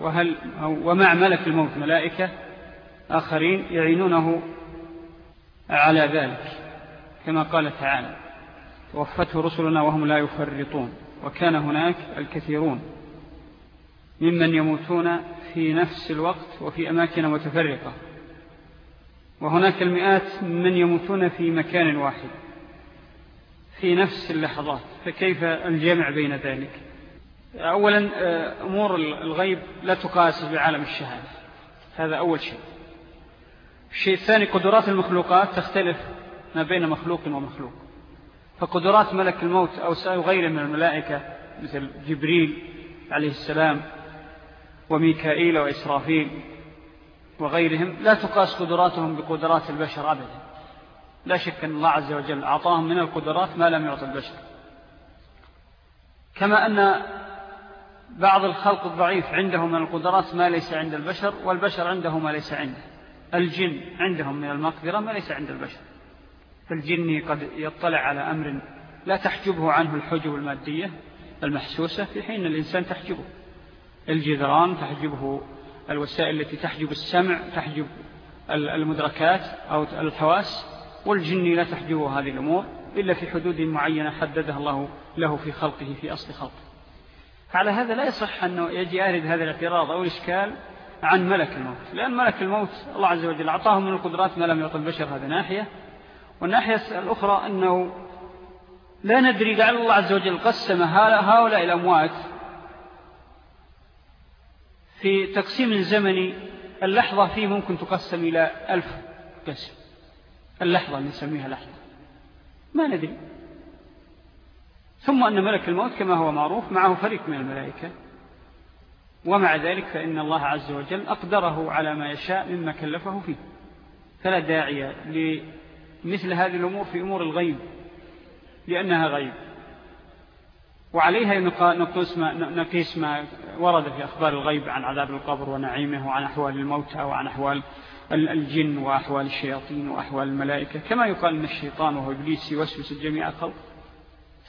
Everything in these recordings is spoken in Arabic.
وهل ومع ملك الموت ملائكة آخرين يعينونه على ذلك كما قال تعالى توفته رسلنا وهم لا يفرطون وكان هناك الكثيرون ممن يموتون في نفس الوقت وفي أماكن متفرقة وهناك المئات من يموتون في مكان واحد في نفس اللحظات فكيف الجمع بين ذلك؟ أولا آه، أمور الغيب لا تقاس بعالم الشهادة. هذا أول شيء. الشيء الثاني قدرات المخلوقات تختلف ما بين مخلوق ومخلوق. فقدرات ملك الموت أو غيره من الملائكة مثل جبريل عليه السلام وميكائيل وإسرافيل وغيرهم لا تقاس قدراتهم بقدرات البشر أبدا. لا شك أن الله عز وجل أعطاهم من القدرات ما لم يعطي البشر. كما أن بعض الخلق الضعيف عنده من القدرات ما ليس عند البشر والبشر عنده ما ليس عنده. الجن عندهم من المقدرة ما ليس عند البشر. فالجن قد يطلع على أمر لا تحجبه عنه الحجب المادية المحسوسة في حين الإنسان تحجبه. الجذران تحجبه الوسائل التي تحجب السمع تحجب المدركات أو الحواس والجن لا تحجبه هذه الأمور إلا في حدود معينة حددها الله له في خلقه في أصل خلقه. على هذا لا يصح أنه يجي يارد هذا الاعتراض أو الإشكال عن ملك الموت. لأن ملك الموت الله عز وجل أعطاه من القدرات ما لم يعطي البشر هذا ناحية. والناحية الأخرى أنه لا ندري لعل الله عز وجل قسم هؤلاء الأموات في تقسيم زمني. اللحظة فيه ممكن تقسم إلى ألف قسم. اللحظة نسميها لحظة. ما ندري. ثم أن ملك الموت كما هو معروف معه فريق من الملائكة. ومع ذلك فإن الله عز وجل أقدره على ما يشاء مما كلفه فيه. فلا داعي لمثل هذه الأمور في أمور الغيب لأنها غيب. وعليها نقيس ما, نقيس ما ورد في أخبار الغيب عن عذاب القبر ونعيمه وعن أحوال الموتى وعن أحوال الجن وأحوال الشياطين وأحوال الملائكة. كما يقال أن الشيطان وهو إبليس يوسوس الجميع الخلق.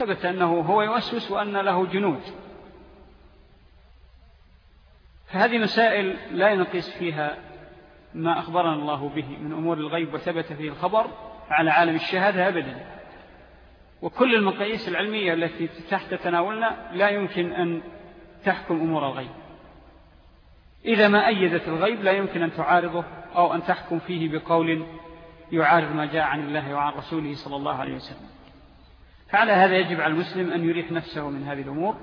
ثبت أنه هو يوسوس وأن له جنود. فهذه مسائل لا ينقص فيها ما أخبرنا الله به من أمور الغيب وثبت فيه الخبر على عالم الشهادة أبدا. وكل المقاييس العلمية التي تحت تناولنا لا يمكن أن تحكم أمور الغيب. إذا ما أيدت الغيب لا يمكن أن تعارضه أو أن تحكم فيه بقول يعارض ما جاء عن الله وعن رسوله صلى الله عليه وسلم. فعلى هذا يجب على المسلم أن يريح نفسه من هذه الأمور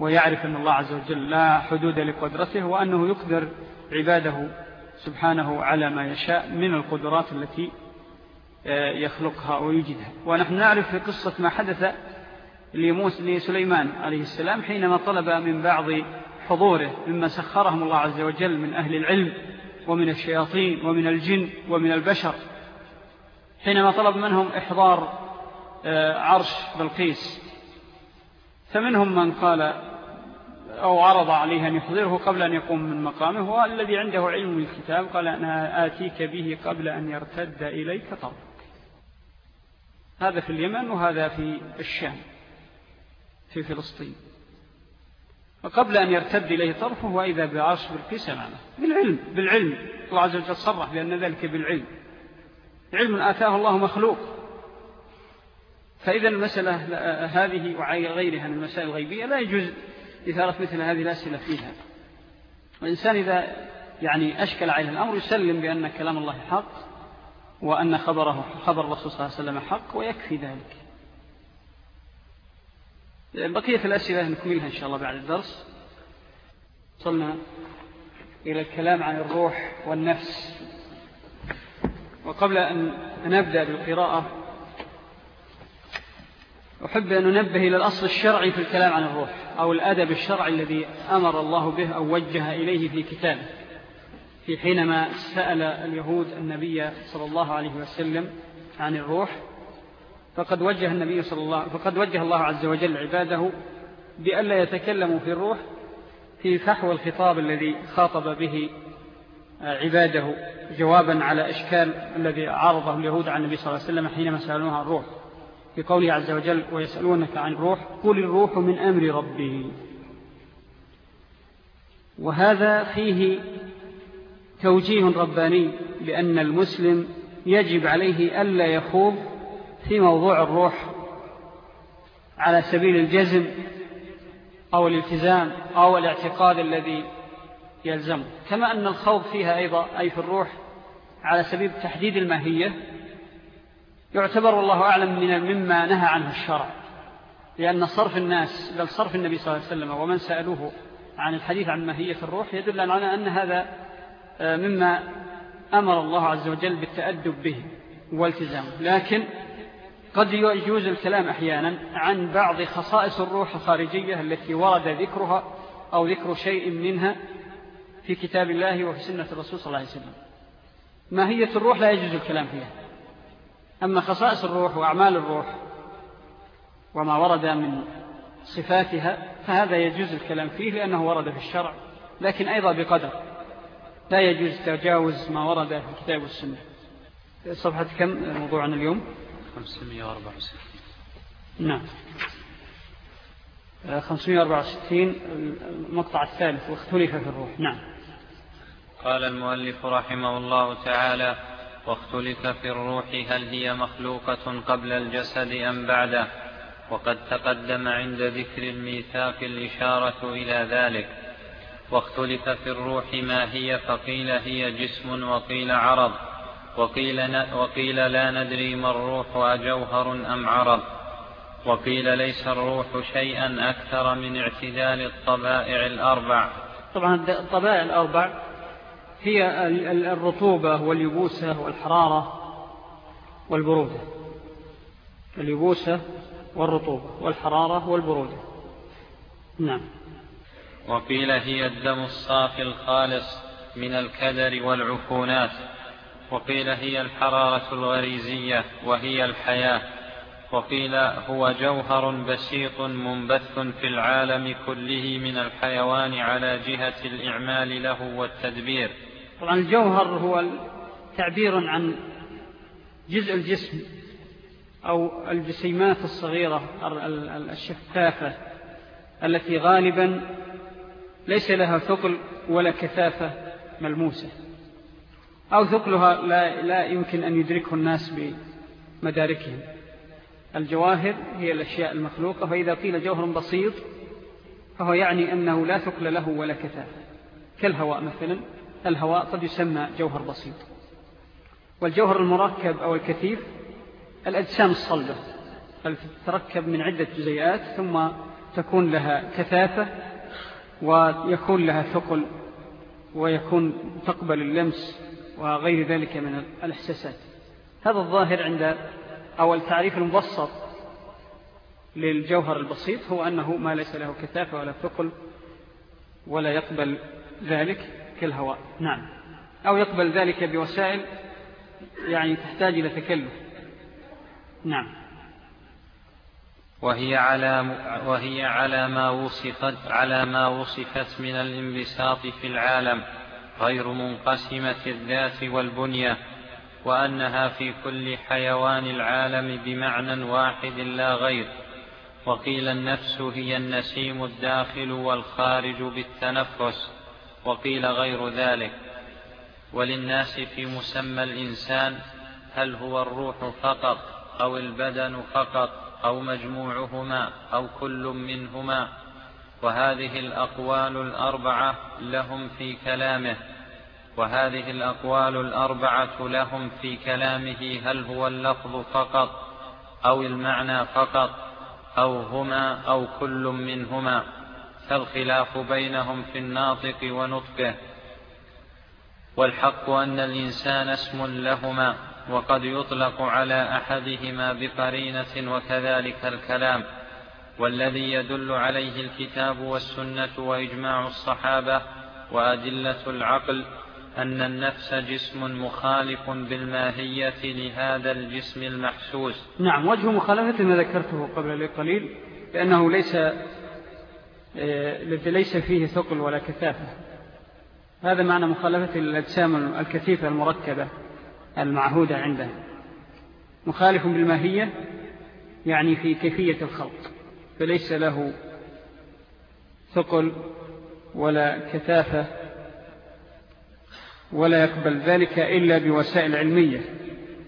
ويعرف أن الله عز وجل لا حدود لقدرته وأنه يقدر عباده سبحانه على ما يشاء من القدرات التي آه، يخلقها ويجدها. ونحن نعرف في قصة ما حدث لسليمان عليه السلام حينما طلب من بعض حضوره مما سخرهم الله عز وجل من أهل العلم ومن الشياطين ومن الجن ومن البشر. حينما طلب منهم إحضار عرش بلقيس. فمنهم من قال أو عرض عليه أن يحضره قبل أن يقوم من مقامه والذي عنده علم الكتاب قال أنا آتيك به قبل أن يرتد إليك طرفك. هذا في اليمن وهذا في الشام في فلسطين. وقبل أن يرتد إليه طرفه وإذا بعرش بالقيس أمامه. بالعلم بالعلم. الله عز وجل صرح لأن ذلك بالعلم. علم آتاه الله مخلوق. فإذا المسألة هذه وغيرها من المسائل الغيبية لا يجوز إثارة مثل هذه الأسئلة فيها. والإنسان إذا يعني أشكل عليه الأمر يسلم بأن كلام الله حق وأن خبره خبر الرسول صلى الله عليه وسلم حق ويكفي ذلك. بقية الأسئلة نكملها إن شاء الله بعد الدرس. وصلنا إلى الكلام عن الروح والنفس. وقبل أن نبدأ بالقراءة أحب أن ننبه إلى الأصل الشرعي في الكلام عن الروح أو الأدب الشرعي الذي أمر الله به أو وجه إليه في كتابه. في حينما سأل اليهود النبي صلى الله عليه وسلم عن الروح فقد وجه النبي صلى الله فقد وجه الله عز وجل عباده بألا يتكلموا في الروح في فحوى الخطاب الذي خاطب به عباده جوابا على إشكال الذي عرضه اليهود عن النبي صلى الله عليه وسلم حينما سألوها عن الروح. في قوله عز وجل ويسألونك عن الروح قل الروح من أمر ربه وهذا فيه توجيه رباني لأن المسلم يجب عليه ألا يخوض في موضوع الروح على سبيل الجزم أو الالتزام أو الاعتقاد الذي يلزمه. كما أن الخوض فيها أيضا أي في الروح على سبيل تحديد الماهية يعتبر الله أعلم من مما نهى عنه الشرع لأن صرف الناس بل صرف النبي صلى الله عليه وسلم ومن سألوه عن الحديث عن ماهية الروح يدل على أن هذا آه، مما أمر الله عز وجل بالتأدب به والتزامه لكن قد يجوز الكلام أحيانا عن بعض خصائص الروح الخارجية التي ورد ذكرها أو ذكر شيء منها في كتاب الله وفي سنة الرسول صلى الله عليه وسلم. ماهية الروح لا يجوز الكلام فيها. أما خصائص الروح وأعمال الروح وما ورد من صفاتها فهذا يجوز الكلام فيه لأنه ورد في الشرع لكن أيضا بقدر. لا يجوز تجاوز ما ورد في الكتاب والسنة. صفحة كم موضوعنا اليوم؟ 564 نعم. 564 المقطع الثالث واختلف في الروح. نعم. قال المؤلف رحمه الله تعالى واختلف في الروح هل هي مخلوقة قبل الجسد أم بعده. وقد تقدم عند ذكر الميثاق الإشارة إلى ذلك. واختلف في الروح ما هي فقيل هي جسم وقيل عرض. وقيل, وقيل لا ندري ما الروح أجوهر أم عرض. وقيل ليس الروح شيئا أكثر من اعتدال الطبائع الأربع. طبعا الطبائع الأربع هي الرطوبة واليبوسة والحرارة والبرودة. اليبوسة والرطوبة والحرارة والبرودة. نعم. وقيل هي الدم الصافي الخالص من الكدر والعفونات. وقيل هي الحرارة الغريزية وهي الحياة. وقيل هو جوهر بسيط منبث في العالم كله من الحيوان على جهة الإعمال له والتدبير. طبعا الجوهر هو تعبير عن جزء الجسم أو الجسيمات الصغيرة الشفافة التي غالبا ليس لها ثقل ولا كثافة ملموسة أو ثقلها لا, لا يمكن أن يدركه الناس بمداركهم. الجواهر هي الأشياء المخلوقة فإذا قيل جوهر بسيط فهو يعني أنه لا ثقل له ولا كثافة. كالهواء مثلا. الهواء قد يسمى جوهر بسيط. والجوهر المركب أو الكثيف الأجسام الصلبة التي من عدة جزيئات ثم تكون لها كثافة ويكون لها ثقل ويكون تقبل اللمس وغير ذلك من الإحساسات. هذا الظاهر عند أو التعريف المبسط للجوهر البسيط هو أنه ما ليس له كثافة ولا ثقل ولا يقبل ذلك. كالهواء نعم. أو يقبل ذلك بوسائل يعني تحتاج إلى تكلف. نعم. وهي على وهي على ما وصفت على ما وصفت من الانبساط في العالم غير منقسمة الذات والبنية وأنها في كل حيوان العالم بمعنى واحد لا غير. وقيل النفس هي النسيم الداخل والخارج بالتنفس. وقيل غير ذلك. وللناس في مسمى الإنسان هل هو الروح فقط أو البدن فقط أو مجموعهما أو كل منهما؟ وهذه الأقوال الأربعة لهم في كلامه. وهذه الأقوال الأربعة لهم في كلامه هل هو اللفظ فقط أو المعنى فقط أو هما أو كل منهما؟ فالخلاف بينهم في الناطق ونطقه والحق أن الإنسان اسم لهما وقد يطلق على أحدهما بقرينة وكذلك الكلام والذي يدل عليه الكتاب والسنة وإجماع الصحابة وأدلة العقل أن النفس جسم مخالف بالماهية لهذا الجسم المحسوس. نعم وجه مخالفة ما ذكرته قبل قليل لأنه ليس آه، ليس فيه ثقل ولا كثافة. هذا معنى مخالفة الأجسام الكثيفة المركبة المعهودة عنده مخالف بالماهية يعني في كيفية الخلق فليس له ثقل ولا كثافة ولا يقبل ذلك إلا بوسائل علمية.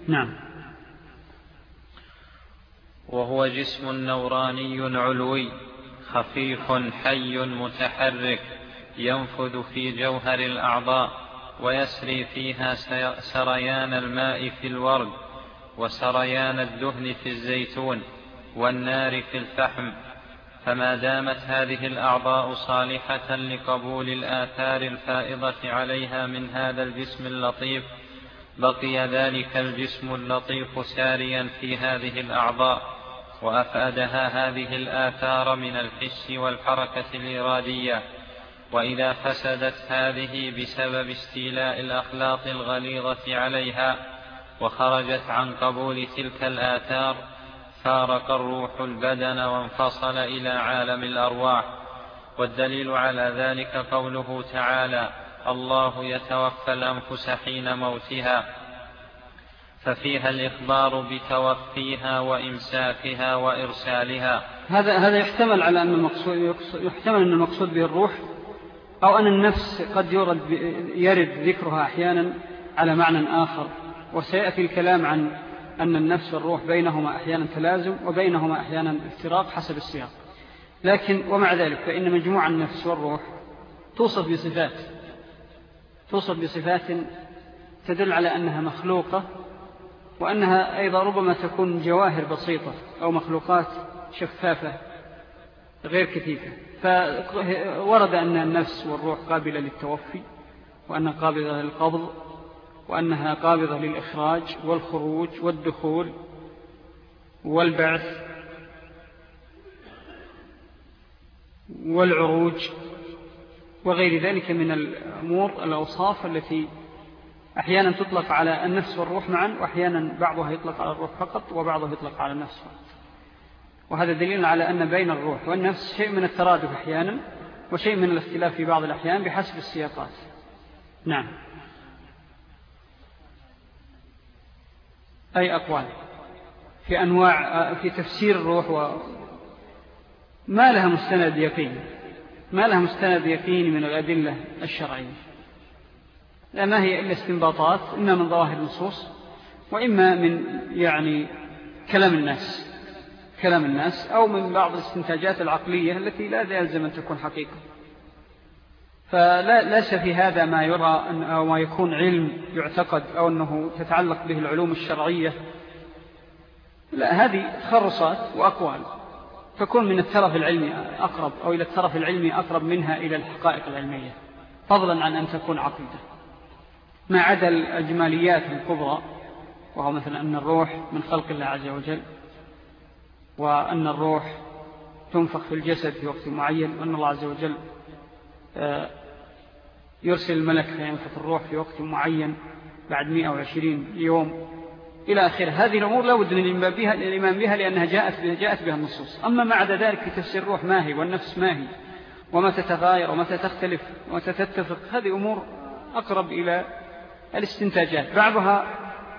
نعم. وهو جسم نوراني علوي. خفيف حي متحرك ينفذ في جوهر الأعضاء ويسري فيها سريان الماء في الورد وسريان الدهن في الزيتون والنار في الفحم. فما دامت هذه الأعضاء صالحة لقبول الآثار الفائضة عليها من هذا الجسم اللطيف بقي ذلك الجسم اللطيف ساريا في هذه الأعضاء. وأفادها هذه الآثار من الحس والحركة الإرادية وإذا فسدت هذه بسبب استيلاء الأخلاق الغليظة عليها وخرجت عن قبول تلك الآثار فارق الروح البدن وانفصل إلى عالم الأرواح. والدليل على ذلك قوله تعالى الله يتوفى الأنفس حين موتها ففيها الإخبار بتوفيها وإمساكها وإرسالها. هذا هذا يحتمل على أن المقصود يحتمل أن المقصود به الروح أو أن النفس قد يرد يرد ذكرها أحيانا على معنى آخر. وسيأتي الكلام عن أن النفس والروح بينهما أحيانا تلازم وبينهما أحيانا افتراق حسب السياق. لكن ومع ذلك فإن مجموع النفس والروح توصف بصفات توصف بصفات تدل على أنها مخلوقة وأنها أيضا ربما تكون جواهر بسيطة أو مخلوقات شفافة غير كثيفة. فورد أن النفس والروح قابلة للتوفي وأنها قابلة للقبض وأنها قابضة للإخراج والخروج والدخول والبعث والعروج وغير ذلك من الأمور الأوصاف التي أحيانا تطلق على النفس والروح معا وأحيانا بعضها يطلق على الروح فقط وبعضها يطلق على النفس. فقط وهذا دليل على أن بين الروح والنفس شيء من الترادف أحيانا وشيء من الاختلاف في بعض الأحيان بحسب السياقات. نعم. أي أقوال؟ في أنواع في تفسير الروح و ما لها مستند يقين؟ ما لها مستند يقين من الأدلة الشرعية؟ لا ما هي إلا استنباطات إما من ظواهر النصوص وإما من يعني كلام الناس كلام الناس أو من بعض الاستنتاجات العقلية التي لا يلزم أن تكون حقيقة. فلا ليس في هذا ما يرى أو ما يكون علم يعتقد أو أنه تتعلق به العلوم الشرعية. لا هذه تخرصات وأقوال. تكون من الترف العلمي أقرب أو إلى الترف العلمي أقرب منها إلى الحقائق العلمية فضلا عن أن تكون عقيدة. ما عدا الأجماليات الكبرى وهو مثلا أن الروح من خلق الله عز وجل وأن الروح تنفخ في الجسد في وقت معين وأن الله عز وجل آه، يرسل الملك فينفخ الروح في وقت معين بعد 120 يوم إلى آخر هذه الأمور لا بد من الإمام بها لأنها جاءت جاءت بها النصوص. أما ما عدا ذلك في تفسير الروح ما هي والنفس ما هي ومتى تتغاير ومتى تختلف ومتى تتفق هذه أمور أقرب إلى الاستنتاجات. بعضها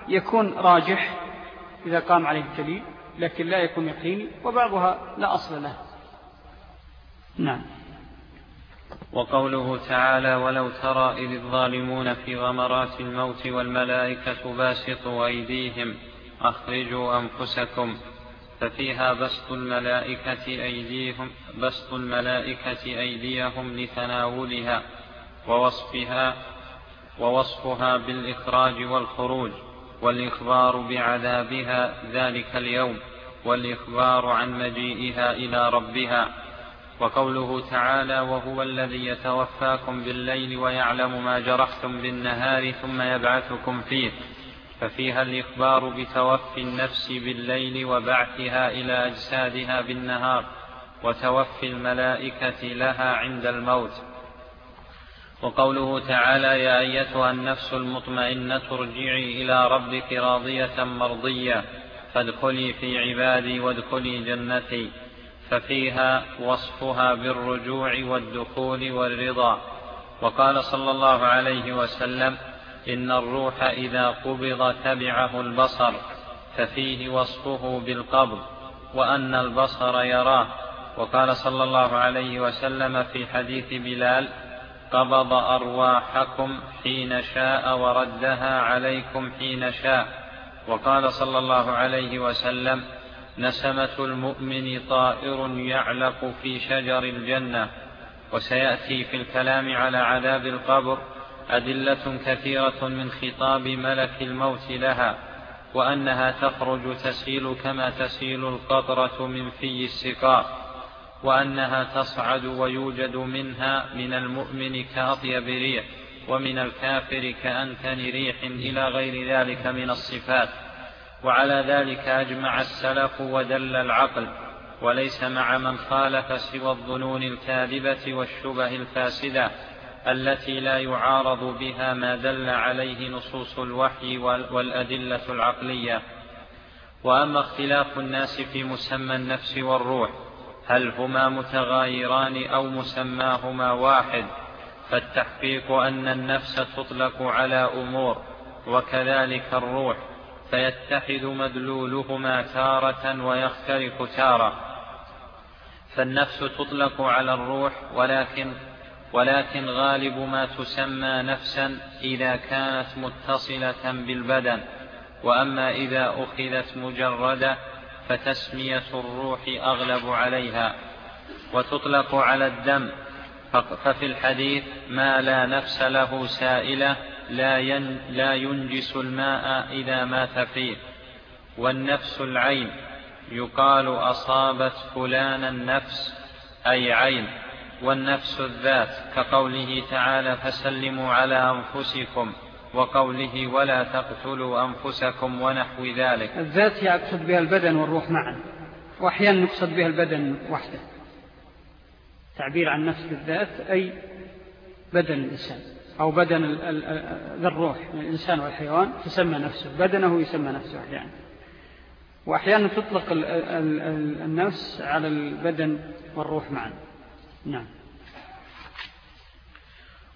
يكون راجح إذا قام عليه الدليل لكن لا يكون يقيني وبعضها لا أصل له. نعم. وقوله تعالى ولو ترى إذ الظالمون في غمرات الموت والملائكة باسطوا أيديهم أخرجوا أنفسكم ففيها بسط الملائكة أيديهم بسط الملائكة أيديهم لتناولها ووصفها ووصفها بالإخراج والخروج والإخبار بعذابها ذلك اليوم والإخبار عن مجيئها إلى ربها. وقوله تعالى وهو الذي يتوفاكم بالليل ويعلم ما جرحتم بالنهار ثم يبعثكم فيه. ففيها الإخبار بتوفي النفس بالليل وبعثها إلى أجسادها بالنهار وتوفي الملائكة لها عند الموت. وقوله تعالى يا أيتها النفس المطمئنة ارجعي إلى ربك راضية مرضية فادخلي في عبادي وادخلي جنتي ففيها وصفها بالرجوع والدخول والرضا. وقال صلى الله عليه وسلم إن الروح إذا قبض تبعه البصر ففيه وصفه بالقبض وأن البصر يراه. وقال صلى الله عليه وسلم في حديث بلال قبض أرواحكم حين شاء وردها عليكم حين شاء. وقال صلى الله عليه وسلم نسمة المؤمن طائر يعلق في شجر الجنة. وسيأتي في الكلام على عذاب القبر أدلة كثيرة من خطاب ملك الموت لها وأنها تخرج تسيل كما تسيل القطرة من في السقاء. وأنها تصعد ويوجد منها من المؤمن كأطيب ريح ومن الكافر كأنتن ريح إلى غير ذلك من الصفات. وعلى ذلك أجمع السلف ودل العقل وليس مع من خالف سوى الظنون الكاذبة والشبه الفاسدة التي لا يعارض بها ما دل عليه نصوص الوحي والأدلة العقلية. وأما اختلاف الناس في مسمى النفس والروح هل هما متغايران أو مسماهما واحد؟ فالتحقيق أن النفس تطلق على أمور وكذلك الروح فيتحد مدلولهما تارة ويختلف تارة. فالنفس تطلق على الروح ولكن ولكن غالب ما تسمى نفسا إذا كانت متصلة بالبدن. وأما إذا أخذت مجردة فتسمية الروح أغلب عليها وتطلق على الدم ففي الحديث ما لا نفس له سائلة لا, ين لا ينجس الماء إذا مات فيه والنفس العين يقال أصابت فلانا النفس أي عين والنفس الذات كقوله تعالى فسلموا على أنفسكم وقوله ولا تقتلوا أنفسكم ونحو ذلك. الذات يقصد بها البدن والروح معا وأحيانا يقصد بها البدن وحده. تعبير عن نفس الذات أي بدن الإنسان أو بدن ذا الروح من الإنسان والحيوان تسمى نفسه بدنه يسمى نفسه أحيانا. وأحيانا تطلق النفس على البدن والروح معا. نعم.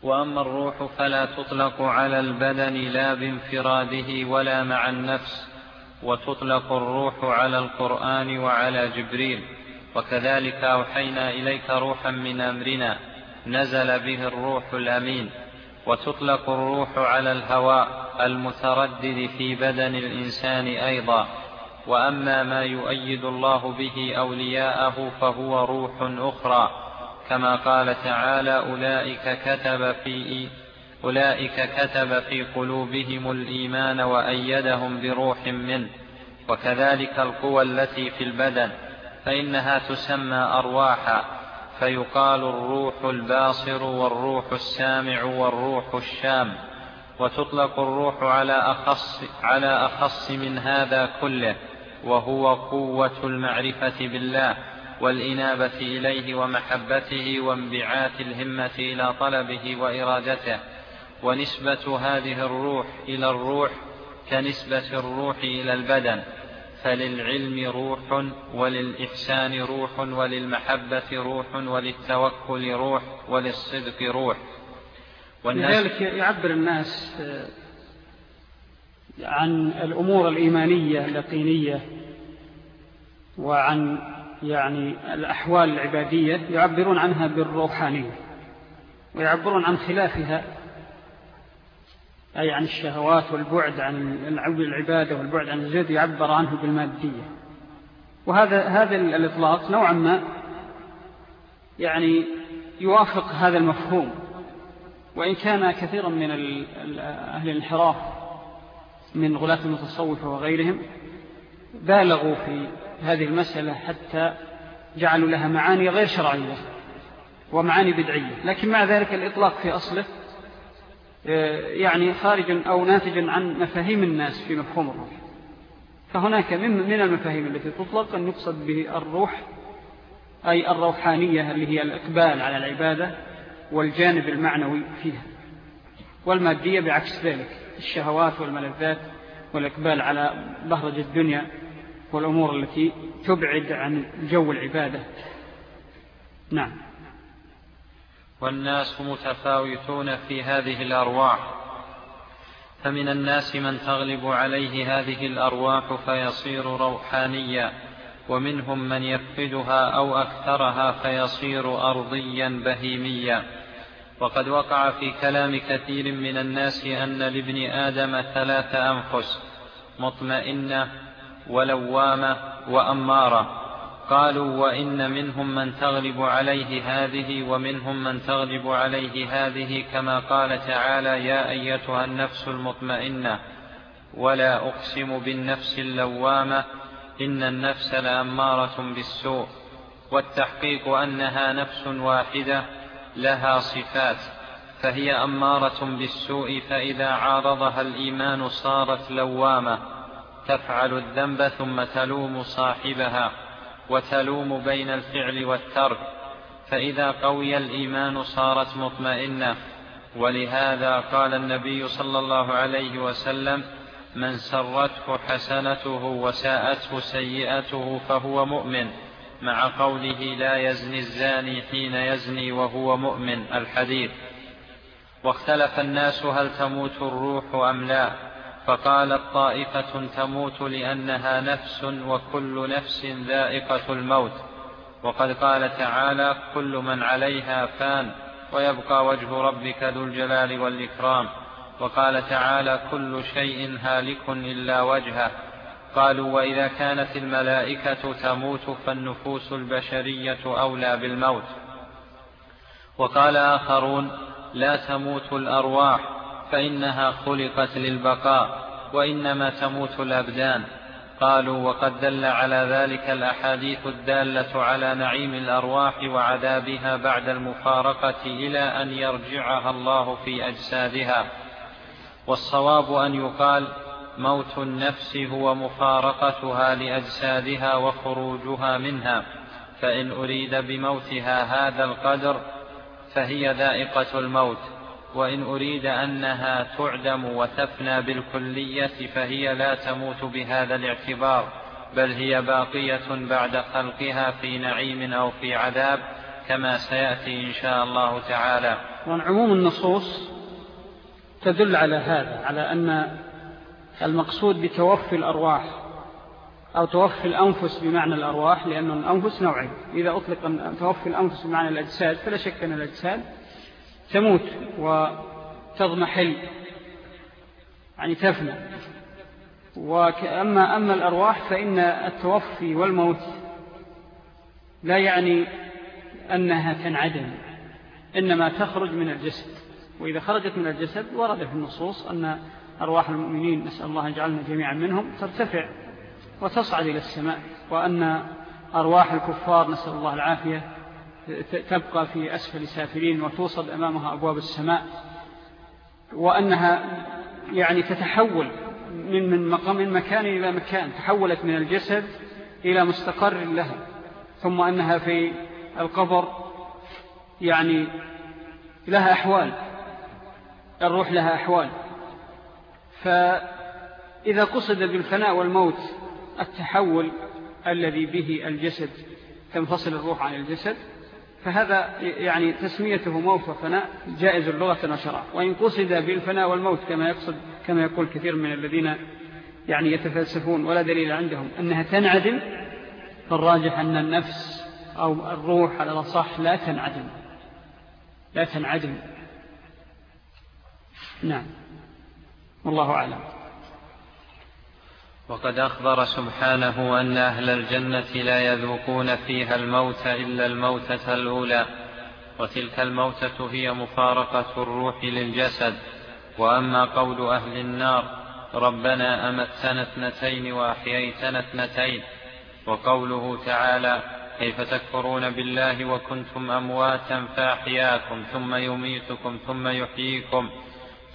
وأما الروح فلا تطلق على البدن لا بانفراده ولا مع النفس وتطلق الروح على القرآن وعلى جبريل. وكذلك أوحينا إليك روحا من أمرنا نزل به الروح الأمين. وتطلق الروح على الهواء المتردد في بدن الإنسان أيضا. وأما ما يؤيد الله به أولياءه فهو روح أخرى. كما قال تعالى أولئك كتب في أولئك كتب في قلوبهم الإيمان وأيدهم بروح منه وكذلك القوى التي في البدن فإنها تسمى أرواحا فيقال الروح الباصر والروح السامع والروح الشام وتطلق الروح على أخص, على أخص من هذا كله وهو قوة المعرفة بالله. والإنابة إليه ومحبته وانبعاث الهمة إلى طلبه وإرادته ونسبة هذه الروح إلى الروح كنسبة الروح إلى البدن فللعلم روح وللإحسان روح وللمحبة روح وللتوكل روح وللصدق روح. لذلك يعبر الناس آه، عن الأمور الإيمانية اليقينية وعن يعني الأحوال العبادية يعبرون عنها بالروحانية ويعبرون عن خلافها أي عن الشهوات والبعد عن العبادة والبعد عن الزيد يعبر عنه بالمادية. وهذا هذا الإطلاق نوعا ما يعني يوافق هذا المفهوم وإن كان كثيرا من أهل الانحراف من غلاة المتصوفة وغيرهم بالغوا في هذه المسألة حتى جعلوا لها معاني غير شرعية ومعاني بدعية. لكن مع ذلك الإطلاق في أصله آه، يعني خارج أو ناتج عن مفاهيم الناس في مفهوم الروح. فهناك من المفاهيم التي تطلق أن يقصد به الروح أي الروحانية اللي هي الإقبال على العبادة والجانب المعنوي فيها والمادية بعكس ذلك الشهوات والملذات والإقبال على بهرج الدنيا والأمور التي تبعد عن جو العبادة. نعم. والناس متفاوتون في هذه الأرواح فمن الناس من تغلب عليه هذه الأرواح فيصير روحانيا ومنهم من يفقدها أو أكثرها فيصير أرضيا بهيميا. وقد وقع في كلام كثير من الناس أن لابن آدم ثلاث أنفس مطمئنة ولوامة وأمارة. قالوا وإن منهم من تغلب عليه هذه ومنهم من تغلب عليه هذه كما قال تعالى يا أيتها النفس المطمئنة ولا أقسم بالنفس اللوامة إن النفس لأمارة بالسوء. والتحقيق أنها نفس واحدة لها صفات فهي أمارة بالسوء فإذا عارضها الإيمان صارت لوامة. تفعل الذنب ثم تلوم صاحبها وتلوم بين الفعل والترك فإذا قوي الإيمان صارت مطمئنة. ولهذا قال النبي صلى الله عليه وسلم من سرته حسنته وساءته سيئته فهو مؤمن مع قوله لا يزني الزاني حين يزني وهو مؤمن الحديث. واختلف الناس هل تموت الروح أم لا. فقالت طائفة تموت لأنها نفس وكل نفس ذائقة الموت. وقد قال تعالى كل من عليها فان ويبقى وجه ربك ذو الجلال والإكرام. وقال تعالى كل شيء هالك إلا وجهه. قالوا وإذا كانت الملائكة تموت فالنفوس البشرية أولى بالموت. وقال آخرون لا تموت الأرواح فإنها خلقت للبقاء وإنما تموت الأبدان. قالوا وقد دل على ذلك الأحاديث الدالة على نعيم الأرواح وعذابها بعد المفارقة إلى أن يرجعها الله في أجسادها. والصواب أن يقال موت النفس هو مفارقتها لأجسادها وخروجها منها. فإن أريد بموتها هذا القدر فهي ذائقة الموت. وإن أريد أنها تعدم وتفنى بالكلية فهي لا تموت بهذا الاعتبار بل هي باقية بعد خلقها في نعيم أو في عذاب كما سيأتي إن شاء الله تعالى. وعن عموم النصوص تدل على هذا على أن المقصود بتوفي الأرواح أو توفي الأنفس بمعنى الأرواح لأن الأنفس نوعين إذا أطلق توفي الأنفس بمعنى الأجساد فلا شك أن الأجساد تموت وتضمحل. يعني تفنى. وأما أما الأرواح فإن التوفي والموت لا يعني أنها تنعدم إنما تخرج من الجسد. وإذا خرجت من الجسد ورد في النصوص أن أرواح المؤمنين نسأل الله أن جعلنا جميعا منهم ترتفع وتصعد إلى السماء وأن أرواح الكفار نسأل الله العافية تبقى في أسفل سافلين وتوصد أمامها أبواب السماء وأنها يعني تتحول من, من, مقام من مكان إلى مكان تحولت من الجسد إلى مستقر لها ثم أنها في القبر يعني لها أحوال الروح لها أحوال. فإذا قصد بالفناء والموت التحول الذي به الجسد تنفصل الروح عن الجسد فهذا يعني تسميته موت وفناء جائز اللغة وشرع وإن قصد بالفناء والموت كما يقصد كما يقول كثير من الذين يعني يتفلسفون ولا دليل عندهم أنها تنعدم فالراجح أن النفس أو الروح على الأصح لا تنعدم. لا تنعدم. نعم. والله أعلم. وقد أخبر سبحانه أن أهل الجنة لا يذوقون فيها الموت إلا الموتة الأولى وتلك الموتة هي مفارقة الروح للجسد. وأما قول أهل النار ربنا أمتنا اثنتين وأحييتنا اثنتين وقوله تعالى كيف تكفرون بالله وكنتم أمواتا فأحياكم ثم يميتكم ثم يحييكم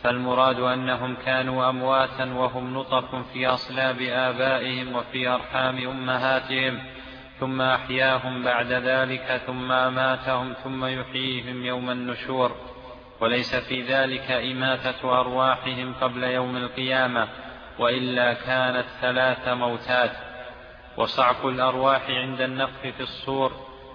فالمراد أنهم كانوا أمواتا وهم نطف في أصلاب آبائهم وفي أرحام أمهاتهم ثم أحياهم بعد ذلك ثم أماتهم ثم يحييهم يوم النشور. وليس في ذلك إماتة أرواحهم قبل يوم القيامة وإلا كانت ثلاث موتات. وصعق الأرواح عند النفخ في الصور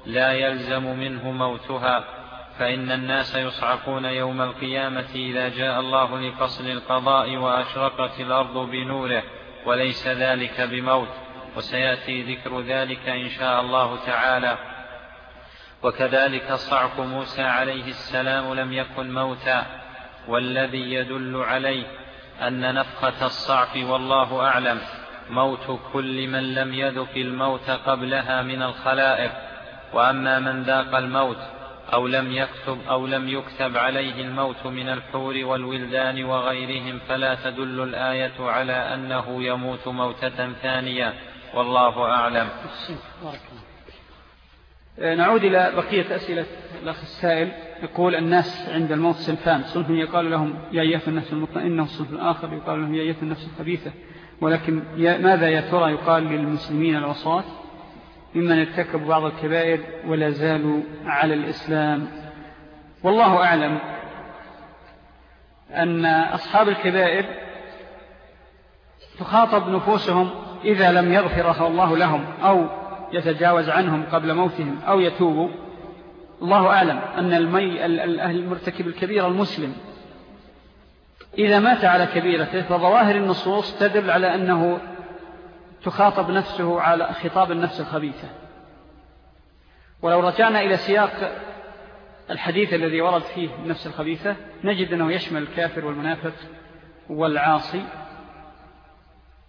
لا يلزم منه موتها. فإن الناس يصعقون يوم القيامة إذا جاء الله لفصل القضاء وأشرقت الأرض بنوره وليس ذلك بموت وسيأتي ذكر ذلك إن شاء الله تعالى. وكذلك صعق موسى عليه السلام لم يكن موتا والذي يدل عليه أن نفخة الصعق والله أعلم موت كل من لم يذق الموت قبلها من الخلائق. وأما من ذاق الموت أو لم يكتب أو لم يكتب عليه الموت من الحور والولدان وغيرهم فلا تدل الآية على أنه يموت موتة ثانية. والله أعلم. نعود إلى بقية أسئلة الأخ السائل. يقول الناس عند الموت سنفان صنف يقال لهم يا أيها النفس المطمئنة والصنف الآخر يقال لهم يا أيها النفس الخبيثة. ولكن ماذا يا ترى يقال للمسلمين العصاة؟ ممن ارتكبوا بعض الكبائر ولا زالوا على الإسلام. والله أعلم أن أصحاب الكبائر تخاطب نفوسهم إذا لم يغفرها الله لهم أو يتجاوز عنهم قبل موتهم أو يتوبوا. الله أعلم أن المي المرتكب الكبير المسلم إذا مات على كبيرته فظواهر النصوص تدل على أنه تخاطب نفسه على خطاب النفس الخبيثة. ولو رجعنا إلى سياق الحديث الذي ورد فيه النفس الخبيثة نجد أنه يشمل الكافر والمنافق والعاصي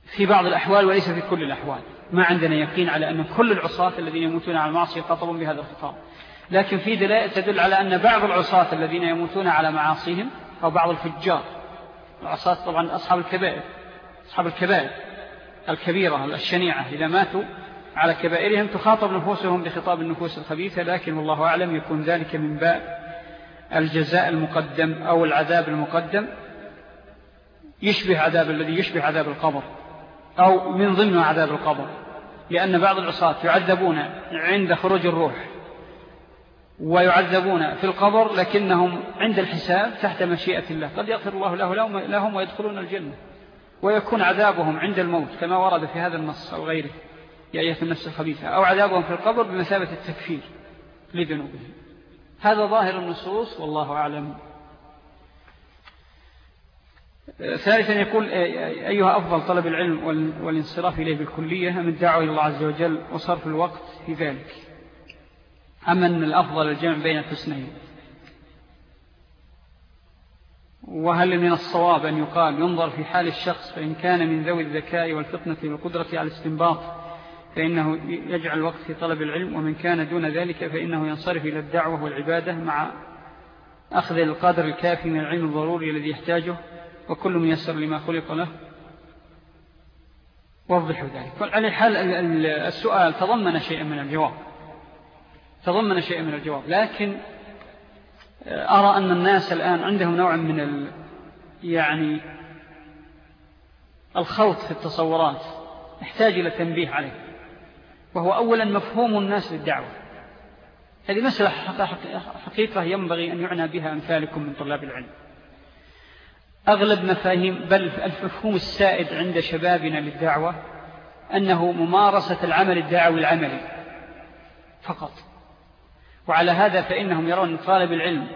في بعض الأحوال وليس في كل الأحوال. ما عندنا يقين على أن كل العصاة الذين يموتون على المعصية يخاطبون بهذا الخطاب. لكن في دلائل تدل على أن بعض العصاة الذين يموتون على معاصيهم أو بعض الفجار العصاة طبعا أصحاب الكبائر أصحاب الكبائر الكبيرة الشنيعة. إذا ماتوا على كبائرهم تخاطب نفوسهم بخطاب النفوس الخبيثة لكن والله أعلم يكون ذلك من باب الجزاء المقدم أو العذاب المقدم يشبه عذاب الذي يشبه عذاب القبر أو من ضمن عذاب القبر. لأن بعض العصاة يعذبون عند خروج الروح ويعذبون في القبر لكنهم عند الحساب تحت مشيئة الله. قد يغفر الله له لهم ويدخلون الجنة. ويكون عذابهم عند الموت كما ورد في هذا النص أو غيره يا أيها النفس الخبيثة أو عذابهم في القبر بمثابة التكفير لذنوبهم. هذا ظاهر النصوص والله أعلم. ثالثا يقول أيها أفضل طلب العلم والانصراف إليه بالكلية من دعوة الله عز وجل وصرف الوقت في ذلك؟ أما أن الأفضل الجمع بين الحسنين؟ وهل من الصواب أن يقال ينظر في حال الشخص فإن كان من ذوي الذكاء والفطنة والقدرة على الاستنباط فإنه يجعل الوقت في طلب العلم ومن كان دون ذلك فإنه ينصرف إلى الدعوة والعبادة مع أخذ القدر الكافي من العلم الضروري الذي يحتاجه وكل ميسر لما خلق له. وضحوا ذلك. على حال السؤال تضمن شيئا من الجواب؟ تضمن شيئا من الجواب. لكن أرى أن الناس الآن عندهم نوع من ال يعني الخوض في التصورات يحتاج إلى تنبيه عليه. وهو أولا مفهوم الناس للدعوة. هذه مسألة حقيقة ينبغي أن يعنى بها أمثالكم من طلاب العلم. أغلب مفاهيم بل المفهوم السائد عند شبابنا للدعوة أنه ممارسة العمل الدعوي العملي فقط. وعلى هذا فإنهم يرون طالب العلم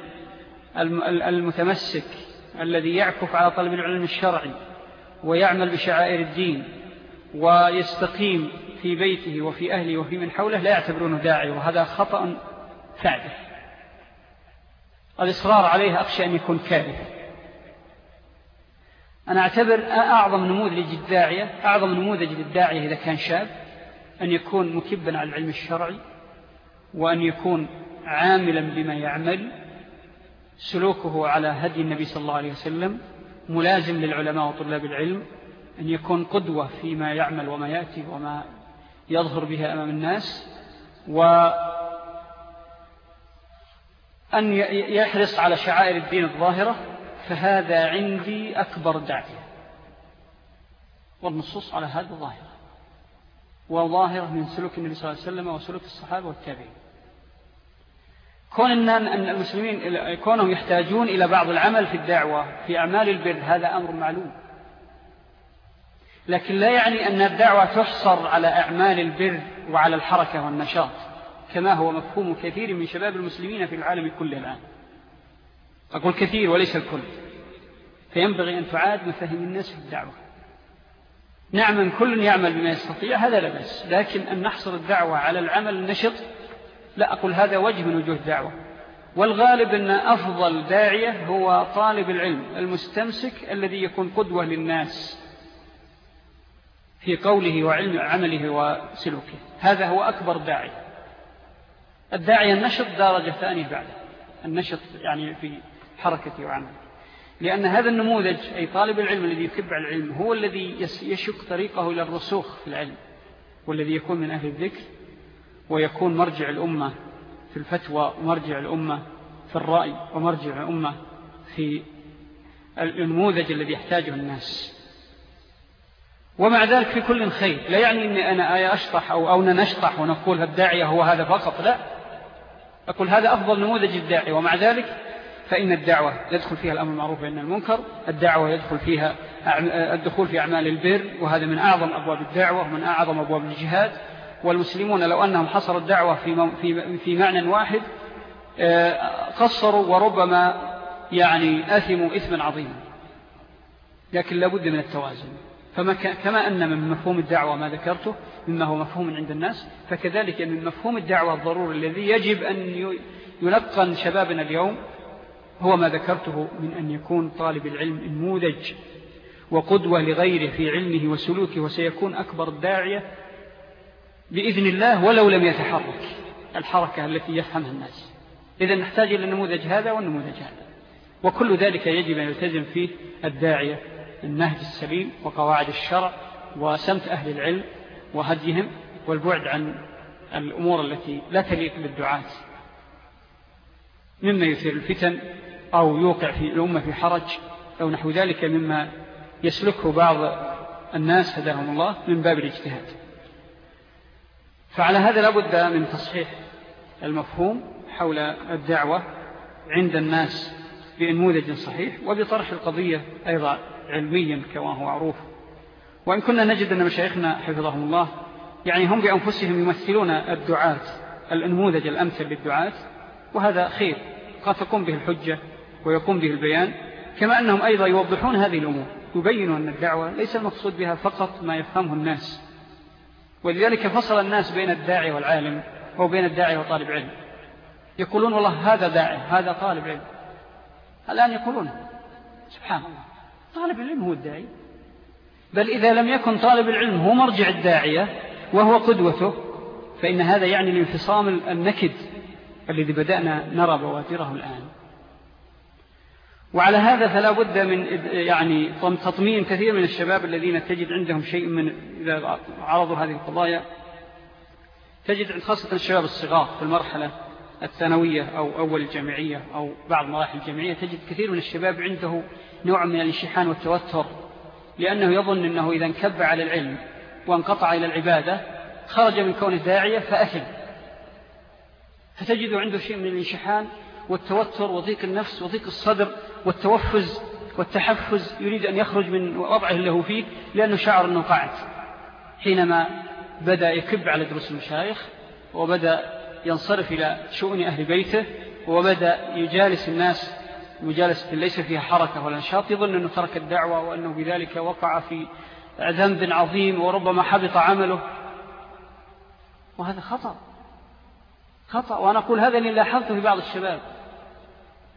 المتمسك الذي يعكف على طالب العلم الشرعي ويعمل بشعائر الدين ويستقيم في بيته وفي أهله وفي من حوله لا يعتبرونه داعي وهذا خطأ فعله الإصرار عليه أخشى أن يكون كارث أنا أعتبر أعظم نموذج الداعية أعظم نموذج للداعية إذا كان شاب أن يكون مكبا على العلم الشرعي وأن يكون عاملا بما يعمل سلوكه على هدي النبي صلى الله عليه وسلم ملازم للعلماء وطلاب العلم أن يكون قدوة فيما يعمل وما يأتي وما يظهر بها أمام الناس وأن يحرص على شعائر الدين الظاهرة فهذا عندي أكبر داعية والنصوص على هذا ظاهرة. وظاهرة من سلوك النبي صلى الله عليه وسلم وسلوك الصحابة والتابعين. كون أن المسلمين كونهم يحتاجون إلى بعض العمل في الدعوة في أعمال البر هذا أمر معلوم. لكن لا يعني أن الدعوة تحصر على أعمال البر وعلى الحركة والنشاط كما هو مفهوم كثير من شباب المسلمين في العالم كله الآن. أقول كثير وليس الكل. فينبغي أن تعاد مفاهيم الناس في الدعوة. نعم كل يعمل بما يستطيع هذا لا بس لكن أن نحصر الدعوة على العمل النشط لا أقول هذا وجه من وجوه الدعوة. والغالب أن أفضل داعية هو طالب العلم المستمسك الذي يكون قدوة للناس في قوله وعلم عمله وسلوكه. هذا هو أكبر داعي. الداعي النشط درجة ثانية بعده. النشط يعني في حركته وعمله. لأن هذا النموذج أي طالب العلم الذي يتبع العلم هو الذي يشك طريقه إلى الرسوخ في العلم والذي يكون من أهل الذكر. ويكون مرجع الأمة في الفتوى ومرجع الأمة في الرأي ومرجع الأمة في النموذج الذي يحتاجه الناس. ومع ذلك في كل خير. لا يعني أني أنا آية أشطح أو أو نشطح ونقول الداعية هو هذا فقط لا. أقول هذا أفضل نموذج الداعي ومع ذلك فإن الدعوة يدخل فيها الأمر المعروف وإن المنكر الدعوة يدخل فيها الدخول في أعمال البر وهذا من أعظم أبواب الدعوة ومن أعظم أبواب الجهاد. والمسلمون لو أنهم حصروا الدعوة في, في, معنى واحد آه، قصروا وربما يعني أثموا إثما عظيما. لكن لابد من التوازن. فما كما أن من مفهوم الدعوة ما ذكرته مما هو مفهوم عند الناس فكذلك من مفهوم الدعوة الضروري الذي يجب أن يلقن شبابنا اليوم هو ما ذكرته من أن يكون طالب العلم نموذج وقدوة لغيره في علمه وسلوكه وسيكون أكبر الداعية بإذن الله ولو لم يتحرك. الحركة التي يفهمها الناس. إذا نحتاج إلى النموذج هذا والنموذج هذا. وكل ذلك يجب أن يلتزم فيه الداعية النهج السليم وقواعد الشرع وسمت أهل العلم وهديهم والبعد عن الأمور التي لا تليق بالدعاة. مما يثير الفتن أو يوقع في الأمة في حرج أو نحو ذلك مما يسلكه بعض الناس هداهم الله من باب الاجتهاد. فعلى هذا لابد من تصحيح المفهوم حول الدعوة عند الناس بإنموذج صحيح وبطرح القضية أيضا علميا كما هو معروف. وإن كنا نجد أن مشايخنا حفظهم الله يعني هم بأنفسهم يمثلون الدعاة الأنموذج الأمثل للدعاة وهذا خير قد تقوم به الحجة ويقوم به البيان كما أنهم أيضا يوضحون هذه الأمور يبينوا أن الدعوة ليس المقصود بها فقط ما يفهمه الناس ولذلك فصل الناس بين الداعي والعالم أو بين الداعي وطالب علم. يقولون والله هذا داعي هذا طالب علم. الآن يقولون سبحان الله طالب العلم هو الداعي. بل إذا لم يكن طالب العلم هو مرجع الداعية وهو قدوته فإن هذا يعني الانفصام النكد الذي بدأنا نرى بواتره الآن. وعلى هذا فلا بد من يعني تطمين كثير من الشباب الذين تجد عندهم شيء من إذا عرضوا هذه القضايا. تجد خاصة الشباب الصغار في المرحلة الثانوية أو أول الجامعية أو بعض مراحل الجامعية تجد كثير من الشباب عنده نوع من الانشحان والتوتر لأنه يظن أنه إذا انكب على العلم وانقطع إلى العبادة خرج من كون داعية فأثم. فتجد عنده شيء من الانشحان والتوتر وضيق النفس وضيق الصدر والتوفز والتحفز يريد أن يخرج من وضعه هو فيه لأنه شعر أنه قاعد. حينما بدأ يكب على دروس المشايخ وبدأ ينصرف إلى شؤون أهل بيته وبدأ يجالس الناس مجالسة ليس فيها حركة ولا نشاط يظن أنه ترك الدعوة وأنه بذلك وقع في ذنب عظيم وربما حبط عمله. وهذا خطأ خطأ وأنا أقول هذا اللي لاحظته في بعض الشباب.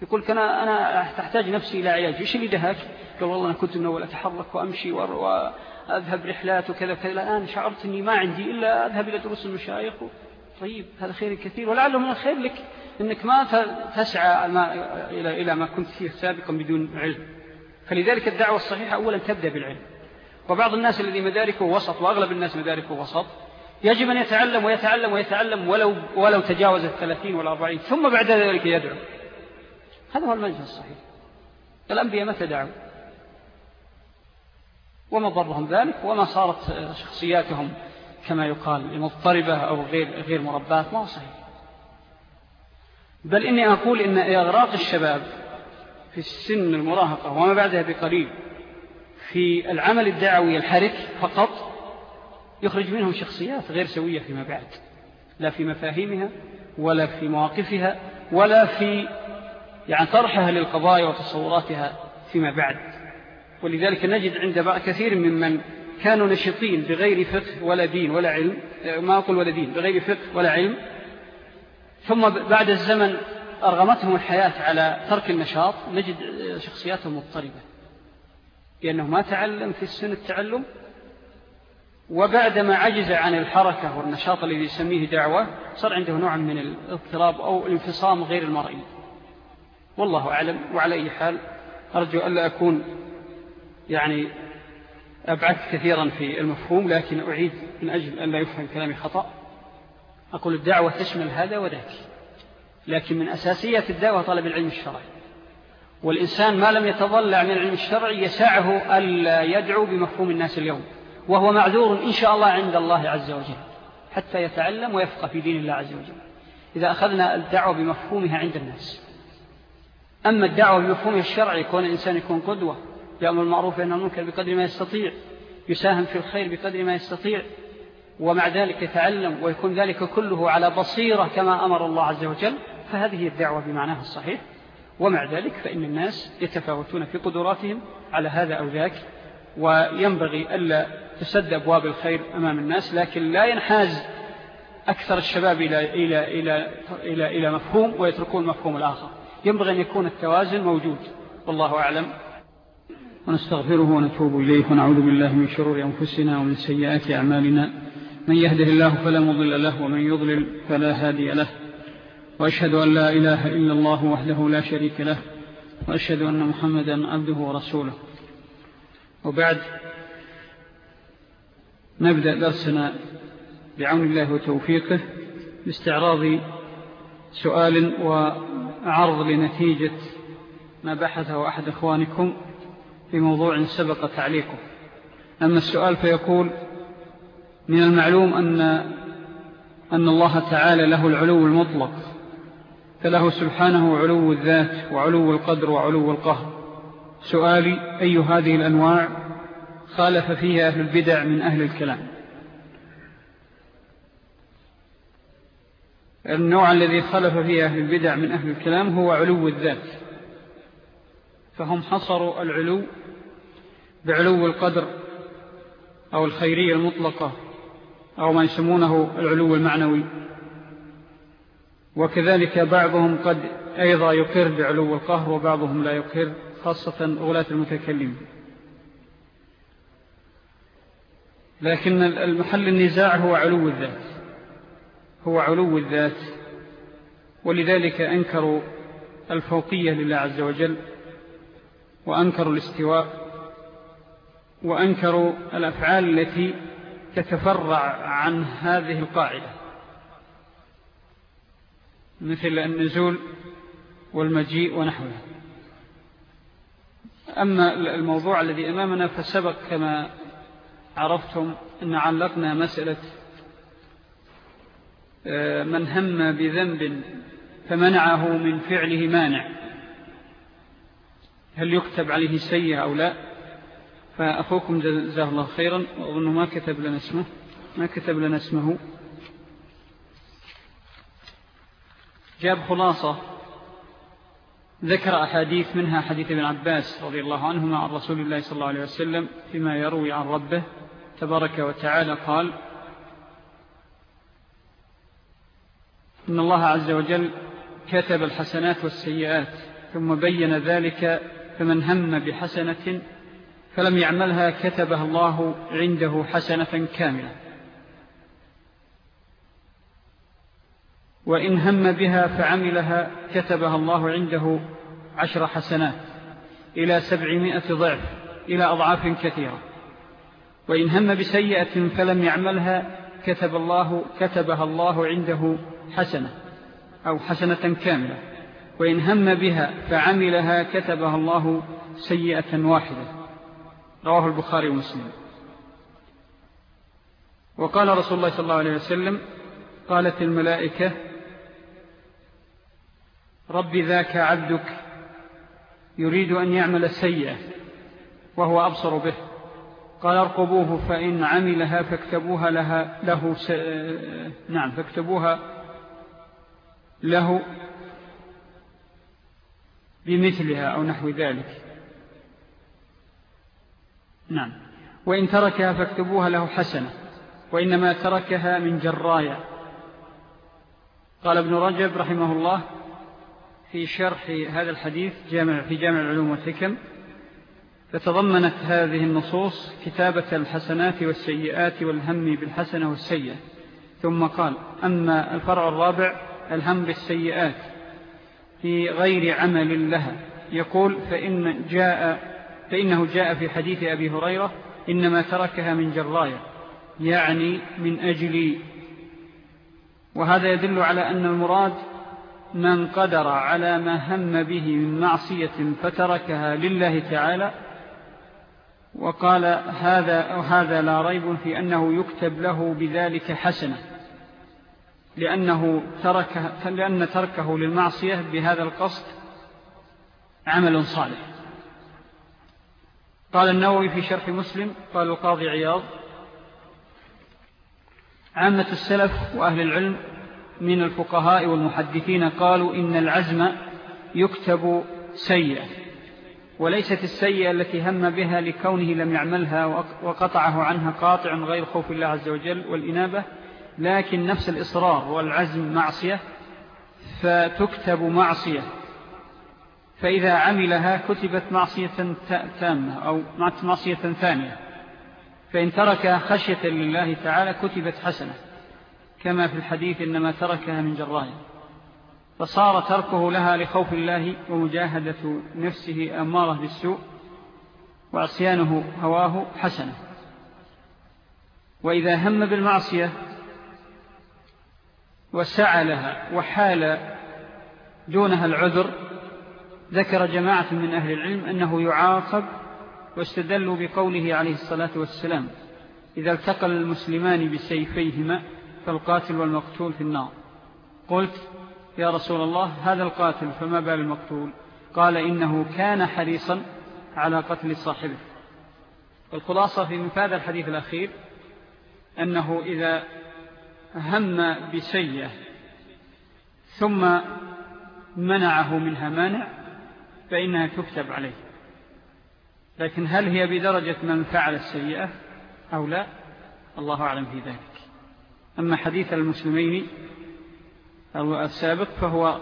يقول كان أنا تحتاج نفسي إلى علاج. إيش اللي دهك قال والله أنا كنت من أول أتحرك وأمشي وأذهب رحلات وكذا وكذا. الآن شعرت أني ما عندي إلا أذهب إلى دروس المشايخ طيب هذا خير كثير. ولعله من الخير لك أنك ما تسعى إلى, إلى ما كنت فيه سابقا بدون علم. فلذلك الدعوة الصحيحة أولا تبدأ بالعلم. وبعض الناس الذي مداركه وسط وأغلب الناس مداركه وسط يجب أن يتعلم ويتعلم ويتعلم ولو, ولو تجاوز الثلاثين والأربعين ثم بعد ذلك يدعو. هذا هو المنهج الصحيح. الأنبياء متى دعوا؟ وما ضرهم ذلك؟ وما صارت شخصياتهم كما يقال مضطربة أو غير, غير مربات ما هو صحيح. بل إني أقول إن إغراق الشباب في السن المراهقة وما بعدها بقليل في العمل الدعوي الحرك فقط يخرج منهم شخصيات غير سوية فيما بعد. لا في مفاهيمها ولا في مواقفها ولا في يعني طرحها للقضايا وتصوراتها فيما بعد. ولذلك نجد عند كثير ممن كانوا نشطين بغير فقه ولا دين ولا علم ما أقول ولا دين بغير فقه ولا علم ثم بعد الزمن أرغمتهم الحياة على ترك النشاط نجد شخصياتهم مضطربة. لأنه ما تعلم في السن التعلم وبعدما عجز عن الحركة والنشاط الذي يسميه دعوة صار عنده نوع من الاضطراب أو الانفصام غير المرئي. والله أعلم. وعلى أي حال أرجو ألا أكون يعني أبعث كثيرا في المفهوم لكن أعيد من أجل أن لا يفهم كلامي خطأ. أقول الدعوة تشمل هذا وذاك لكن من أساسيات الدعوة طلب العلم الشرعي. والإنسان ما لم يتضلع من العلم الشرعي يسعه ألا يدعو بمفهوم الناس اليوم وهو معذور إن شاء الله عند الله عز وجل حتى يتعلم ويفقى في دين الله عز وجل. إذا أخذنا الدعوة بمفهومها عند الناس. أما الدعوة بمفهومها الشرعي كون الإنسان يكون قدوة يأمر المعروف وينهى المنكر بقدر ما يستطيع يساهم في الخير بقدر ما يستطيع ومع ذلك يتعلم ويكون ذلك كله على بصيرة كما أمر الله عز وجل فهذه الدعوة بمعناها الصحيح. ومع ذلك فإن الناس يتفاوتون في قدراتهم على هذا أو ذاك وينبغي ألا تسد أبواب الخير أمام الناس لكن لا ينحاز أكثر الشباب إلى, إلى, إلى, إلى, إلى مفهوم ويتركون مفهوم الآخر. ينبغي أن يكون التوازن موجود. والله أعلم. ونستغفره ونتوب إليه ونعوذ بالله من شرور أنفسنا ومن سيئات أعمالنا. من يهده الله فلا مضل له ومن يضلل فلا هادي له. وأشهد أن لا إله إلا الله وحده لا شريك له. وأشهد أن محمدا عبده ورسوله. وبعد نبدأ درسنا بعون الله وتوفيقه باستعراض سؤال وعرض لنتيجة ما بحثه أحد أخوانكم في موضوع سبق تعليقه. أما السؤال فيقول من المعلوم أن, أن الله تعالى له العلو المطلق فله سبحانه علو الذات وعلو القدر وعلو القهر. سؤالي أي هذه الأنواع خالف فيها أهل البدع من أهل الكلام؟ النوع الذي خلف فيه أهل البدع من أهل الكلام هو علو الذات. فهم حصروا العلو بعلو القدر أو الخيرية المطلقة أو ما يسمونه العلو المعنوي. وكذلك بعضهم قد أيضا يقر بعلو القهر وبعضهم لا يقر خاصة أولاة المتكلم. لكن المحل النزاع هو علو الذات. هو علو الذات ولذلك أنكروا الفوقية لله عز وجل وأنكروا الاستواء وأنكروا الأفعال التي تتفرع عن هذه القاعدة. مثل النزول والمجيء ونحوها. أما الموضوع الذي أمامنا فسبق كما عرفتم أن علقنا مسألة من هم بذنب فمنعه من فعله مانع. هل يكتب عليه سيئة أو لا؟ فأخوكم جزاه الله خيرا. وأظنه ما كتب لنا اسمه. ما كتب لنا اسمه. جاب خلاصة. ذكر أحاديث منها حديث ابن عباس رضي الله عنهما عن رسول الله صلى الله عليه وسلم فيما يروي عن ربه تبارك وتعالى قال إن الله عز وجل كتب الحسنات والسيئات ثم بين ذلك فمن هم بحسنة فلم يعملها كتبها الله عنده حسنة كاملة. وإن هم بها فعملها كتبها الله عنده عشر حسنات إلى سبعمائة ضعف إلى أضعاف كثيرة. وإن هم بسيئة فلم يعملها كتب الله كتبها الله عنده حسنة أو حسنة كاملة وإن هم بها فعملها كتبها الله سيئة واحدة. رواه البخاري ومسلم. وقال رسول الله صلى الله عليه وسلم قالت الملائكة رب ذاك عبدك يريد أن يعمل السيئة وهو أبصر به. قال ارقبوه فإن عملها فاكتبوها لها له س... نعم فاكتبوها له بمثلها أو نحو ذلك. نعم. وإن تركها فاكتبوها له حسنة. وإنما تركها من جرايا قال ابن رجب رحمه الله في شرح هذا الحديث جامع في جامع العلوم والحكم. فتضمنت هذه النصوص كتابة الحسنات والسيئات والهم بالحسنة والسيئة. ثم قال أما الفرع الرابع الهم بالسيئات في غير عمل لها. يقول فإن جاء فإنه جاء في حديث أبي هريرة إنما تركها من جرايا يعني من أجل. وهذا يدل على أن المراد من قدر على ما هم به من معصية فتركها لله تعالى وقال هذا, هذا لا ريب في أنه يكتب له بذلك حسنة لأنه ترك لأن تركه للمعصية بهذا القصد عمل صالح. قال النووي في شرح مسلم قال القاضي عياض عامة السلف وأهل العلم من الفقهاء والمحدثين قالوا إن العزم يكتب سيئة وليست السيئة التي هم بها لكونه لم يعملها وقطعه عنها قاطع غير خوف الله عز وجل والإنابة لكن نفس الإصرار والعزم معصية فتكتب معصية. فإذا عملها كتبت معصية تامة أو معصية ثانية. فإن ترك خشية لله تعالى كتبت حسنة. كما في الحديث إنما تركها من جرايا فصار تركه لها لخوف الله ومجاهدة نفسه أمارة بالسوء وعصيانه هواه حسنة. وإذا هم بالمعصية وسعى لها وحال دونها العذر ذكر جماعة من أهل العلم أنه يعاقب واستدلوا بقوله عليه الصلاة والسلام إذا التقى المسلمان بسيفيهما فالقاتل والمقتول في النار. قلت يا رسول الله هذا القاتل فما بال المقتول؟ قال إنه كان حريصا على قتل صاحبه. الخلاصة في مفاد الحديث الأخير أنه إذا هم بسيئة ثم منعه منها مانع فإنها تكتب عليه. لكن هل هي بدرجة من فعل السيئة أو لا؟ الله أعلم في ذلك. أما حديث المسلمين السابق فهو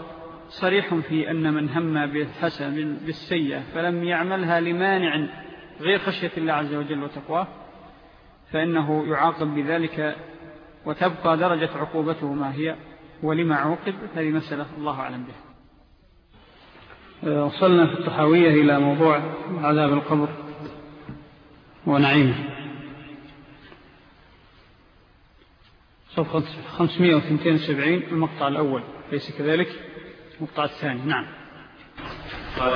صريح في أن من هم بالحسن بالسيئة فلم يعملها لمانع غير خشية الله عز وجل وتقواه فإنه يعاقب بذلك وتبقى درجة عقوبته ما هي ولما عوقب هذه مسألة الله أعلم بها. وصلنا في التحاوية إلى موضوع عذاب القبر ونعيمه. صفحة 572 المقطع الأول ليس كذلك؟ المقطع الثاني نعم. قال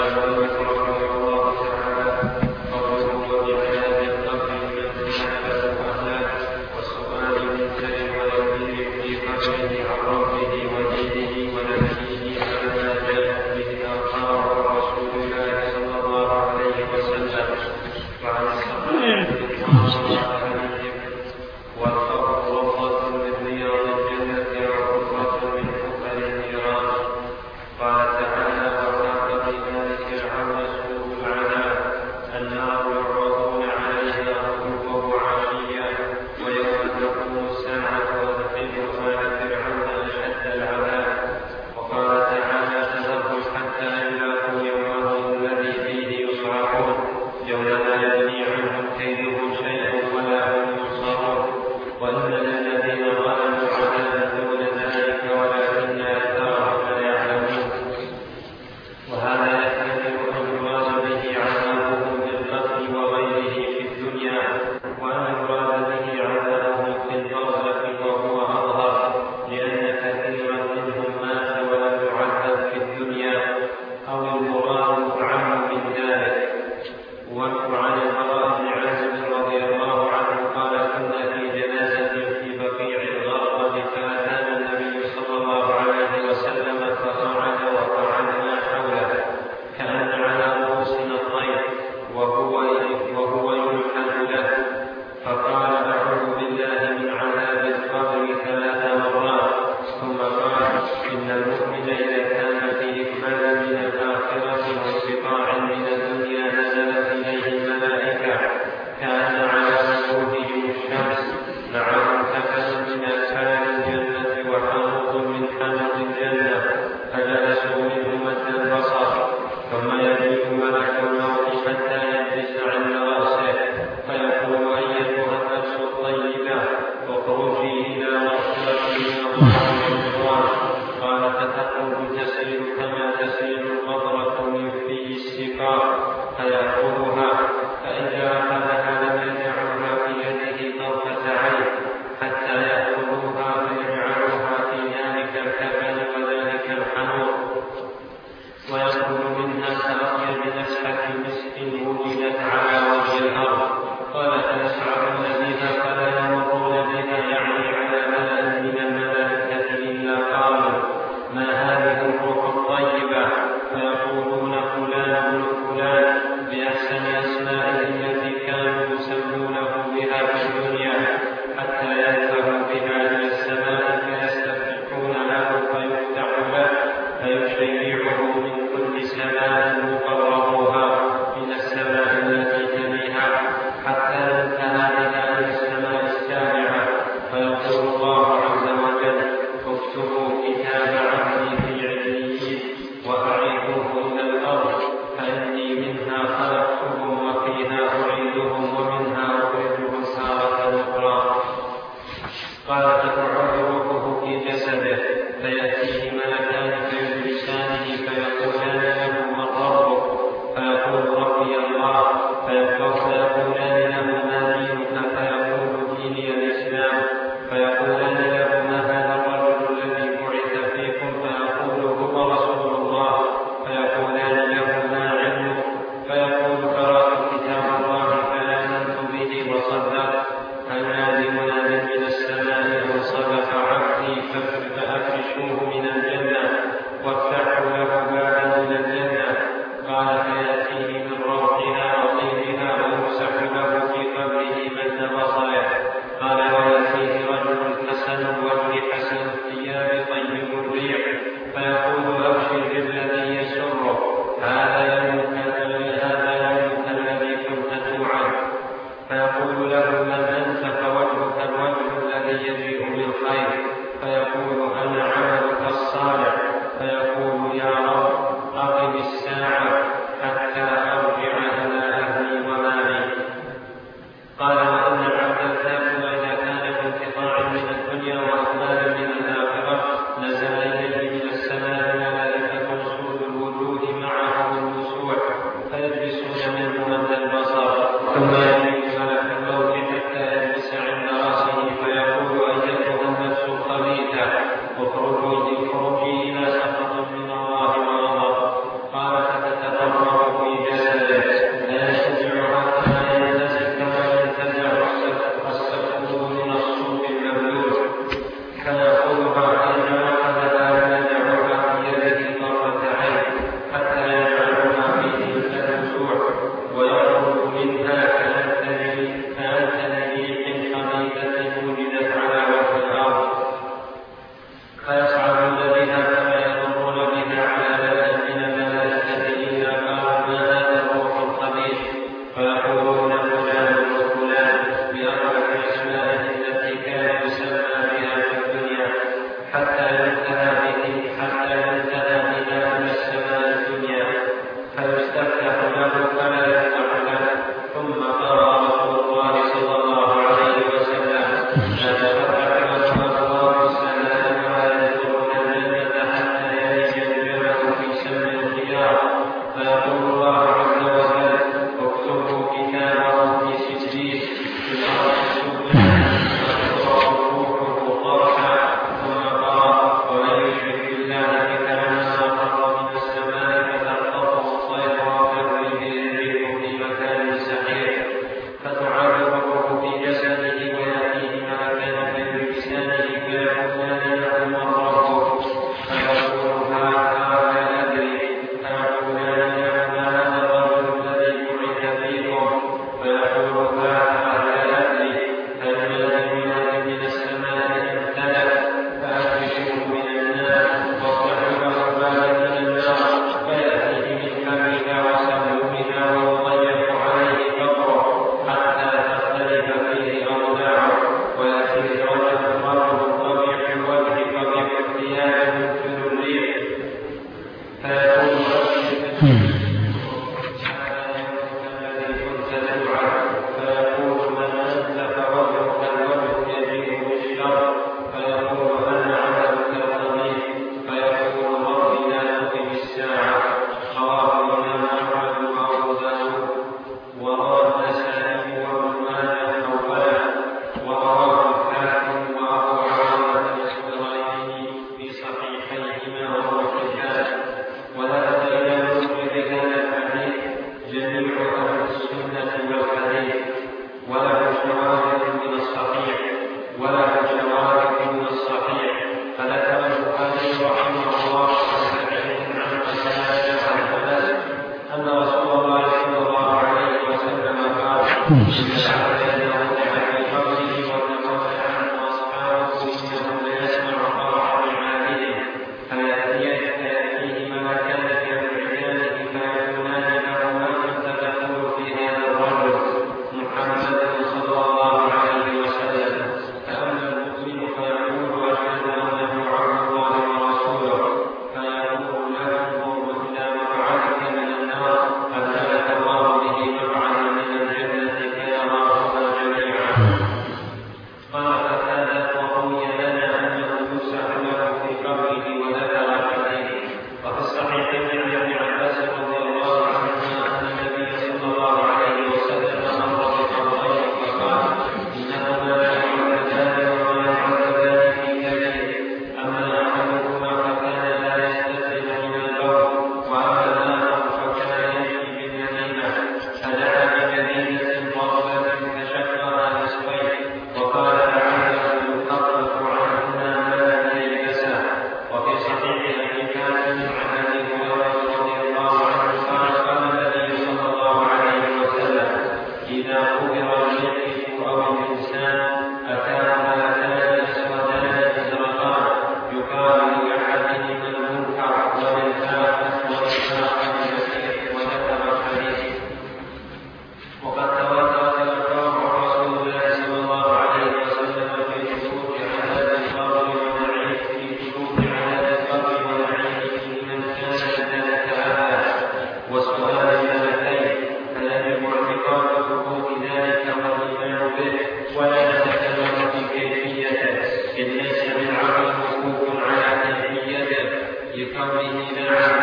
Hmm.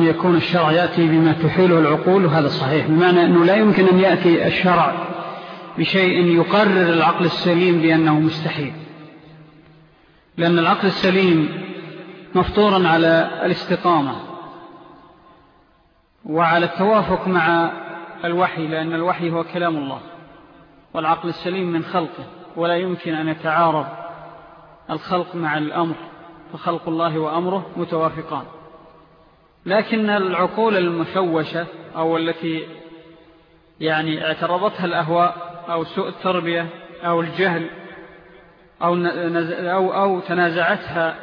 يكون الشرع يأتي بما تحيله العقول وهذا صحيح. بمعنى أنه لا يمكن أن يأتي الشرع بشيء يقرر العقل السليم بأنه مستحيل. لأن العقل السليم مفطورا على الاستقامة وعلى التوافق مع الوحي لأن الوحي هو كلام الله والعقل السليم من خلقه ولا يمكن أن يتعارض الخلق مع الأمر فخلق الله وأمره متوافقان. لكن العقول المشوشة أو التي يعني اعترضتها الأهواء أو سوء التربية أو الجهل أو, أو, أو تنازعتها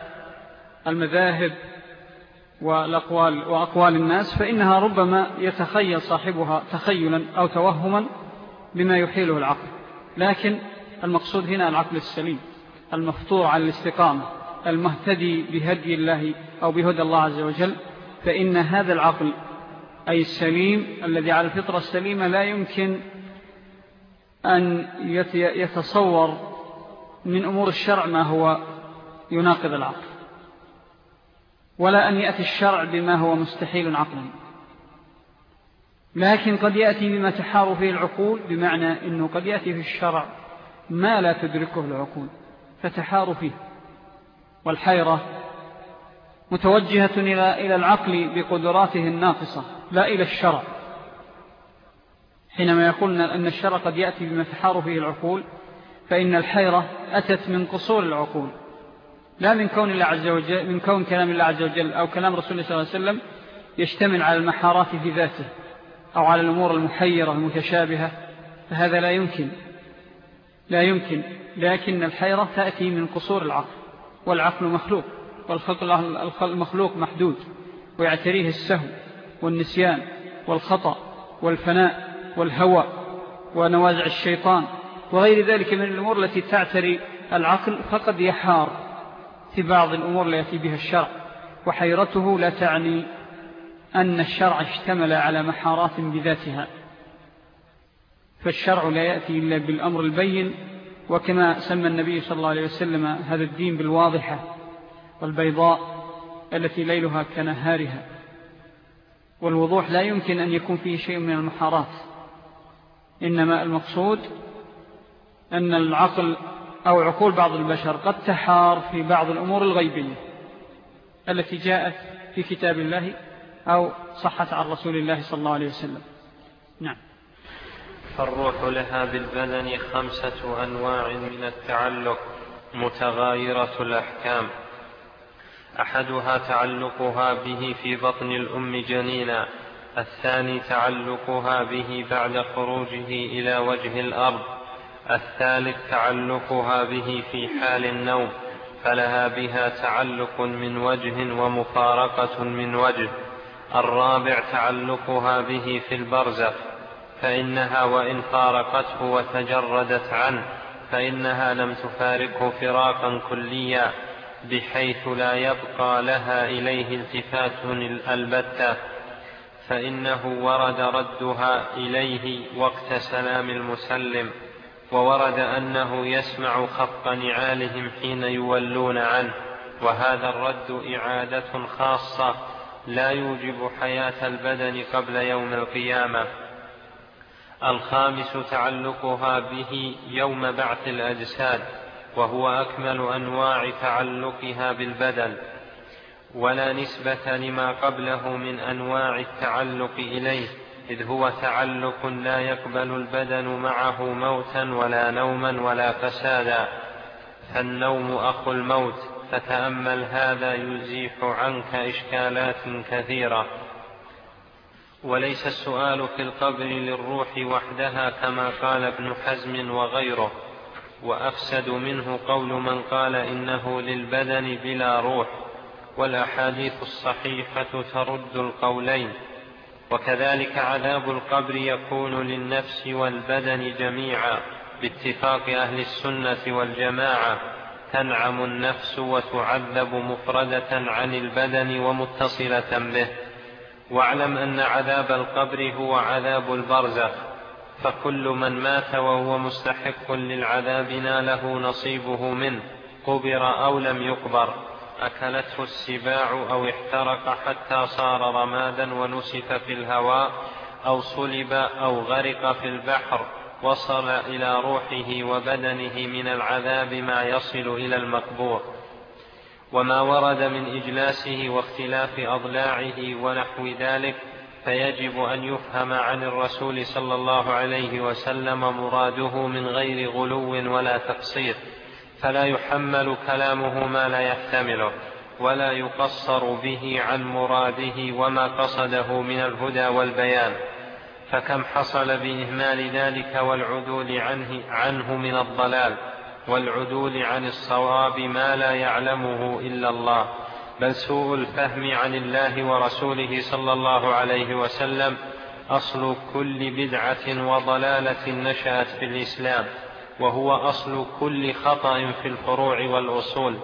المذاهب والأقوال وأقوال الناس فإنها ربما يتخيل صاحبها تخيلا أو توهما بما يحيله العقل. لكن المقصود هنا العقل السليم المفطور على الاستقامة المهتدي بهدي الله أو بهدى الله عز وجل. فإن هذا العقل أي السليم الذي على الفطرة السليمة لا يمكن أن يتصور من أمور الشرع ما هو يناقض العقل ولا أن يأتي الشرع بما هو مستحيل عقلا. لكن قد يأتي بما تحار فيه العقول بمعنى أنه قد يأتي في الشرع ما لا تدركه العقول فتحار فيه. والحيرة متوجهة إلى العقل بقدراته الناقصة لا إلى الشرع. حينما يقولنا أن الشرع قد يأتي بما تحار فيه العقول فإن الحيرة أتت من قصور العقول. لا من كون الله عز وجل من كون كلام الله عز وجل أو كلام رسول الله صلى الله عليه وسلم يشتمل على المحارات في ذاته أو على الأمور المحيرة المتشابهة فهذا لا يمكن. لا يمكن. لكن الحيرة تأتي من قصور العقل والعقل مخلوق. والخلق المخلوق محدود ويعتريه السهو والنسيان والخطأ والفناء والهوى ونوازع الشيطان وغير ذلك من الأمور التي تعتري العقل فقد يحار في بعض الأمور التي بها الشرع وحيرته لا تعني أن الشرع اشتمل على محارات بذاتها فالشرع لا يأتي إلا بالأمر البين وكما سمى النبي صلى الله عليه وسلم هذا الدين بالواضحة والبيضاء التي ليلها كنهارها والوضوح لا يمكن أن يكون فيه شيء من المحارات. إنما المقصود أن العقل أو عقول بعض البشر قد تحار في بعض الأمور الغيبية التي جاءت في كتاب الله أو صحت عن رسول الله صلى الله عليه وسلم. نعم. فالروح لها بالبدن خمسة أنواع من التعلق متغايرة الأحكام. أحدها تعلقها به في بطن الأم جنينا الثاني تعلقها به بعد خروجه إلى وجه الأرض الثالث تعلقها به في حال النوم فلها بها تعلق من وجه ومفارقة من وجه الرابع تعلقها به في البرزخ فإنها وإن فارقته وتجردت عنه فإنها لم تفارقه فراقا كليا. بحيث لا يبقى لها إليه التفات البتة فإنه ورد ردها إليه وقت سلام المسلم وورد أنه يسمع خط نعالهم حين يولون عنه وهذا الرد إعادة خاصة لا يوجب حياة البدن قبل يوم القيامة. الخامس تعلقها به يوم بعث الأجساد وهو أكمل أنواع تعلقها بالبدن ولا نسبة لما قبله من أنواع التعلق إليه إذ هو تعلق لا يقبل البدن معه موتا ولا نوما ولا فسادا. فالنوم أخو الموت فتأمل هذا يزيح عنك إشكالات كثيرة. وليس السؤال في القبر للروح وحدها كما قال ابن حزم وغيره. وأفسد منه قول من قال إنه للبدن بلا روح والأحاديث الصحيحة ترد القولين. وكذلك عذاب القبر يكون للنفس والبدن جميعا باتفاق أهل السنة والجماعة. تنعم النفس وتعذب مفردة عن البدن ومتصلة به. واعلم أن عذاب القبر هو عذاب البرزخ. فكل من مات وهو مستحق للعذاب ناله نصيبه منه قبر أو لم يقبر. أكلته السباع أو احترق حتى صار رمادا ونسف في الهواء أو صلب أو غرق في البحر وصل إلى روحه وبدنه من العذاب ما يصل إلى المقبور. وما ورد من إجلاسه واختلاف أضلاعه ونحو ذلك فيجب أن يفهم عن الرسول صلى الله عليه وسلم مراده من غير غلو ولا تقصير فلا يحمل كلامه ما لا يحتمله ولا يقصر به عن مراده وما قصده من الهدى والبيان فكم حصل بإهمال ذلك والعدول عنه, عنه من الضلال والعدول عن الصواب ما لا يعلمه إلا الله. بل سوء الفهم عن الله ورسوله صلى الله عليه وسلم أصل كل بدعة وضلالة نشأت في الإسلام وهو أصل كل خطأ في الفروع والأصول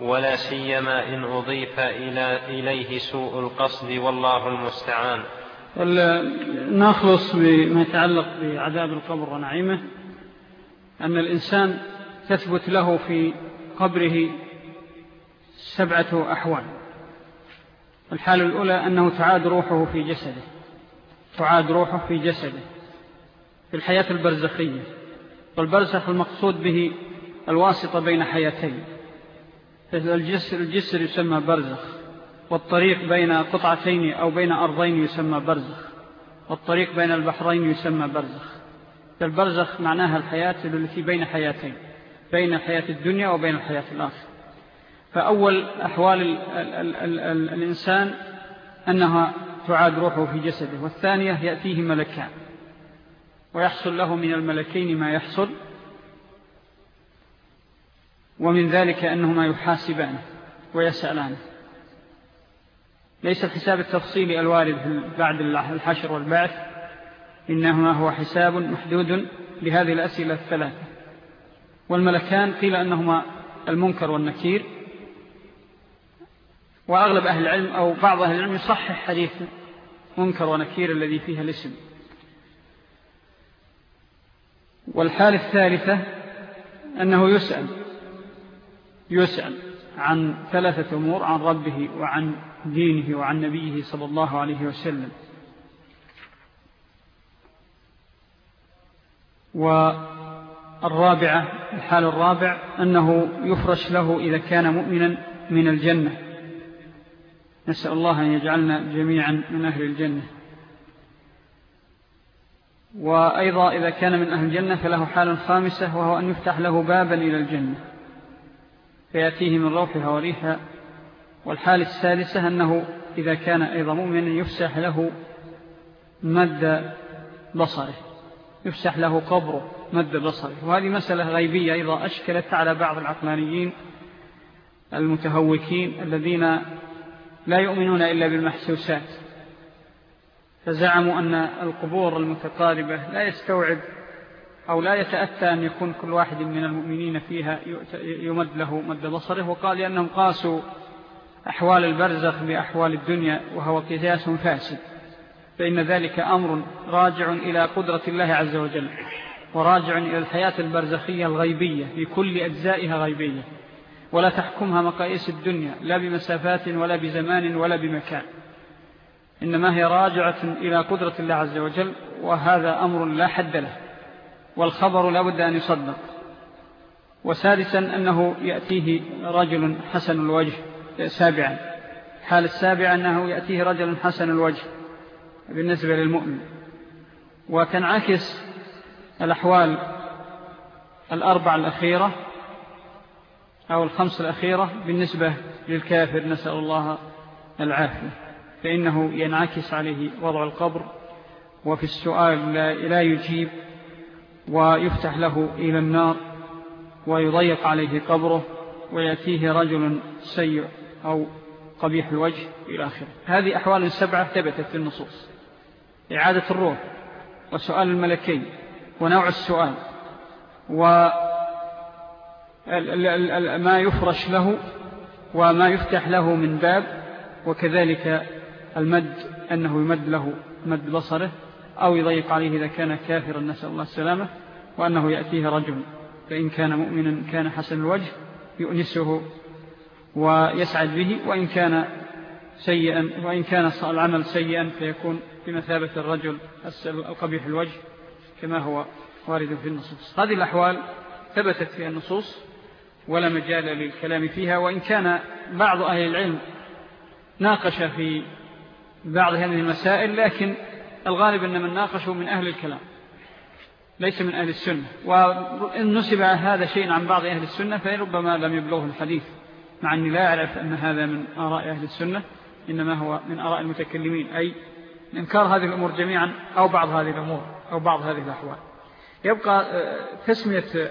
ولا سيما إن أضيف إلى إليه سوء القصد والله المستعان. نخلص بما يتعلق بعذاب القبر ونعيمه أن الإنسان تثبت له في قبره سبعة أحوال. الحالة الأولى أنه تعاد روحه في جسده. تعاد روحه في جسده. في الحياة البرزخية. والبرزخ المقصود به الواسطة بين حياتين. الجسر, الجسر يسمى برزخ. والطريق بين قطعتين أو بين أرضين يسمى برزخ. والطريق بين البحرين يسمى برزخ. البرزخ معناها الحياة التي بين حياتين. بين الحياة الدنيا وبين الحياة الآخرة. فأول أحوال ال ال ال ال الإنسان أنها تعاد روحه في جسده والثانية يأتيه ملكان ويحصل له من الملكين ما يحصل ومن ذلك أنهما يحاسبانه ويسألانه ليس الحساب التفصيلي الوارد بعد الحشر والبعث إنهما هو حساب محدود لهذه الأسئلة الثلاثة. والملكان قيل أنهما المنكر والنكير وأغلب أهل العلم أو بعض أهل العلم يصحح حديث منكر ونكير الذي فيها الاسم. والحالة الثالثة أنه يسأل يسأل عن ثلاثة أمور عن ربه وعن دينه وعن نبيه صلى الله عليه وسلم. والرابعة الحال الرابع أنه يفرش له إذا كان مؤمنا من الجنة. نسأل الله أن يجعلنا جميعا من أهل الجنة. وأيضا إذا كان من أهل الجنة فله حال خامسة وهو أن يفتح له بابا إلى الجنة. فيأتيه من روحها وريحها. والحال السادسة أنه إذا كان أيضا مؤمنا يفسح له مد بصره. يفسح له قبره مد بصره. وهذه مسألة غيبية أيضا أشكلت على بعض العقلانيين المتهوكين الذين لا يؤمنون إلا بالمحسوسات. فزعموا أن القبور المتقاربة لا يستوعب أو لا يتأتى أن يكون كل واحد من المؤمنين فيها يمد له مد بصره. وقال لأنهم قاسوا أحوال البرزخ بأحوال الدنيا وهو قياس فاسد. فإن ذلك أمر راجع إلى قدرة الله عز وجل وراجع إلى الحياة البرزخية الغيبية في كل أجزائها غيبية. ولا تحكمها مقاييس الدنيا لا بمسافات ولا بزمان ولا بمكان. إنما هي راجعة إلى قدرة الله عز وجل وهذا أمر لا حد له والخبر لا بد أن يصدق. وسادسا أنه يأتيه رجل حسن الوجه سابعا. حال السابع أنه يأتيه رجل حسن الوجه بالنسبة للمؤمن. وتنعكس الأحوال الأربع الأخيرة أو الخمس الأخيرة بالنسبة للكافر نسأل الله العافية. فإنه ينعكس عليه وضع القبر وفي السؤال لا يجيب ويفتح له إلى النار ويضيق عليه قبره ويأتيه رجل سيء أو قبيح الوجه إلى آخره. هذه أحوال سبعة ثبتت في النصوص. إعادة الروح وسؤال الملكين ونوع السؤال وما يفرش له وما يفتح له من باب وكذلك المد أنه يمد له مد بصره أو يضيق عليه إذا كان كافرا نسأل الله السلامة وأنه يأتيه رجل فإن كان مؤمنا كان حسن الوجه يؤنسه ويسعد به وإن كان سيئا وإن كان العمل سيئا فيكون بمثابة الرجل القبيح الوجه كما هو وارد في النصوص. هذه الأحوال ثبتت في النصوص ولا مجال للكلام فيها وإن كان بعض أهل العلم ناقش في بعض هذه المسائل لكن الغالب أن من ناقشوا من أهل الكلام ليس من أهل السنة. وإن نسب هذا شيء عن بعض أهل السنة فربما لم يبلغه الحديث مع أني لا أعرف أن هذا من آراء أهل السنة إنما هو من آراء المتكلمين. أي إنكار هذه الأمور جميعا أو بعض هذه الأمور أو بعض هذه الأحوال. يبقى آه، تسمية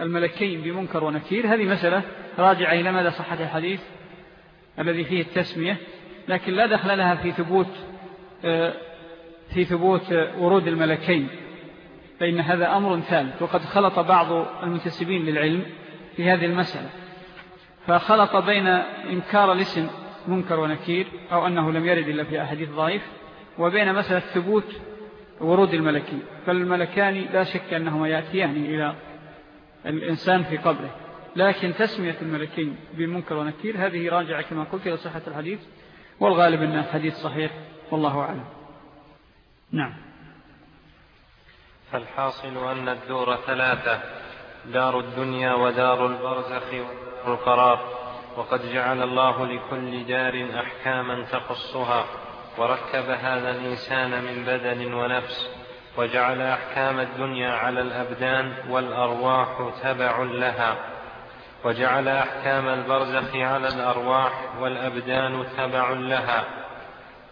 الملكين بمنكر ونكير. هذه مسألة راجعة إلى مدى صحة الحديث الذي فيه التسمية لكن لا دخل لها في ثبوت آه، في ثبوت ورود الملكين فإن هذا أمر ثالث. وقد خلط بعض المنتسبين للعلم في هذه المسألة. فخلط بين إنكار الاسم منكر ونكير أو أنه لم يرد إلا في أحاديث ضعيف وبين مسألة ثبوت ورود الملكين. فالملكان لا شك أنهما يأتيان إلى الإنسان في قبره. لكن تسمية الملكين بمنكر ونكير هذه راجعة كما قلت إلى صحة الحديث والغالب أنه حديث صحيح والله أعلم. نعم. فالحاصل أن الدور ثلاثة دار الدنيا ودار البرزخ ودار القرار. وقد جعل الله لكل دار أحكاما تخصها وركب هذا الإنسان من بدن ونفس. وجعل أحكام الدنيا على الأبدان والأرواح تبع لها. وجعل أحكام البرزخ على الأرواح والأبدان تبع لها.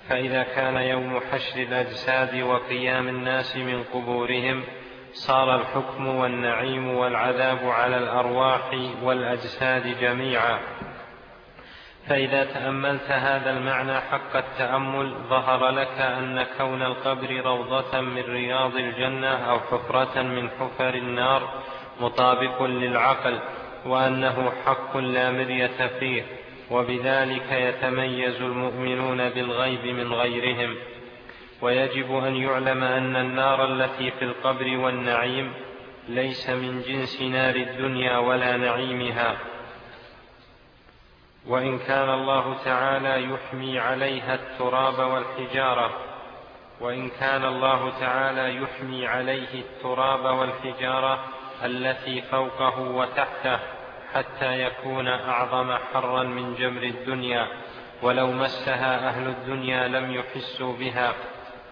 فإذا كان يوم حشر الأجساد وقيام الناس من قبورهم صار الحكم والنعيم والعذاب على الأرواح والأجساد جميعا. فإذا تأملت هذا المعنى حق التأمل ظهر لك أن كون القبر روضة من رياض الجنة أو حفرة من حفر النار مطابق للعقل وأنه حق لا مرية فيه وبذلك يتميز المؤمنون بالغيب من غيرهم. ويجب أن يعلم أن النار التي في القبر والنعيم ليس من جنس نار الدنيا ولا نعيمها. وإن كان الله تعالى يحمي عليها التراب والحجارة وإن كان الله تعالى يحمي عليه التراب والحجارة التي فوقه وتحته حتى يكون أعظم حرا من جمر الدنيا ولو مسها أهل الدنيا لم يحسوا بها.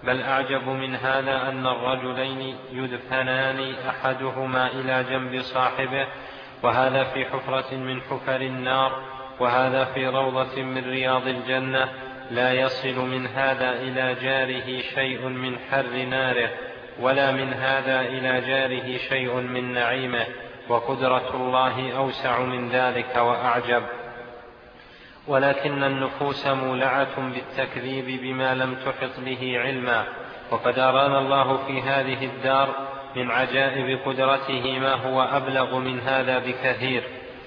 بل أعجب من هذا أن الرجلين يدفنان أحدهما إلى جنب صاحبه وهذا في حفرة من حفر النار وهذا في روضة من رياض الجنة. لا يصل من هذا إلى جاره شيء من حر ناره ولا من هذا إلى جاره شيء من نعيمه. وقدرة الله أوسع من ذلك وأعجب. ولكن النفوس مولعة بالتكذيب بما لم تحط به علما. وقد أرانا الله في هذه الدار من عجائب قدرته ما هو أبلغ من هذا بكثير.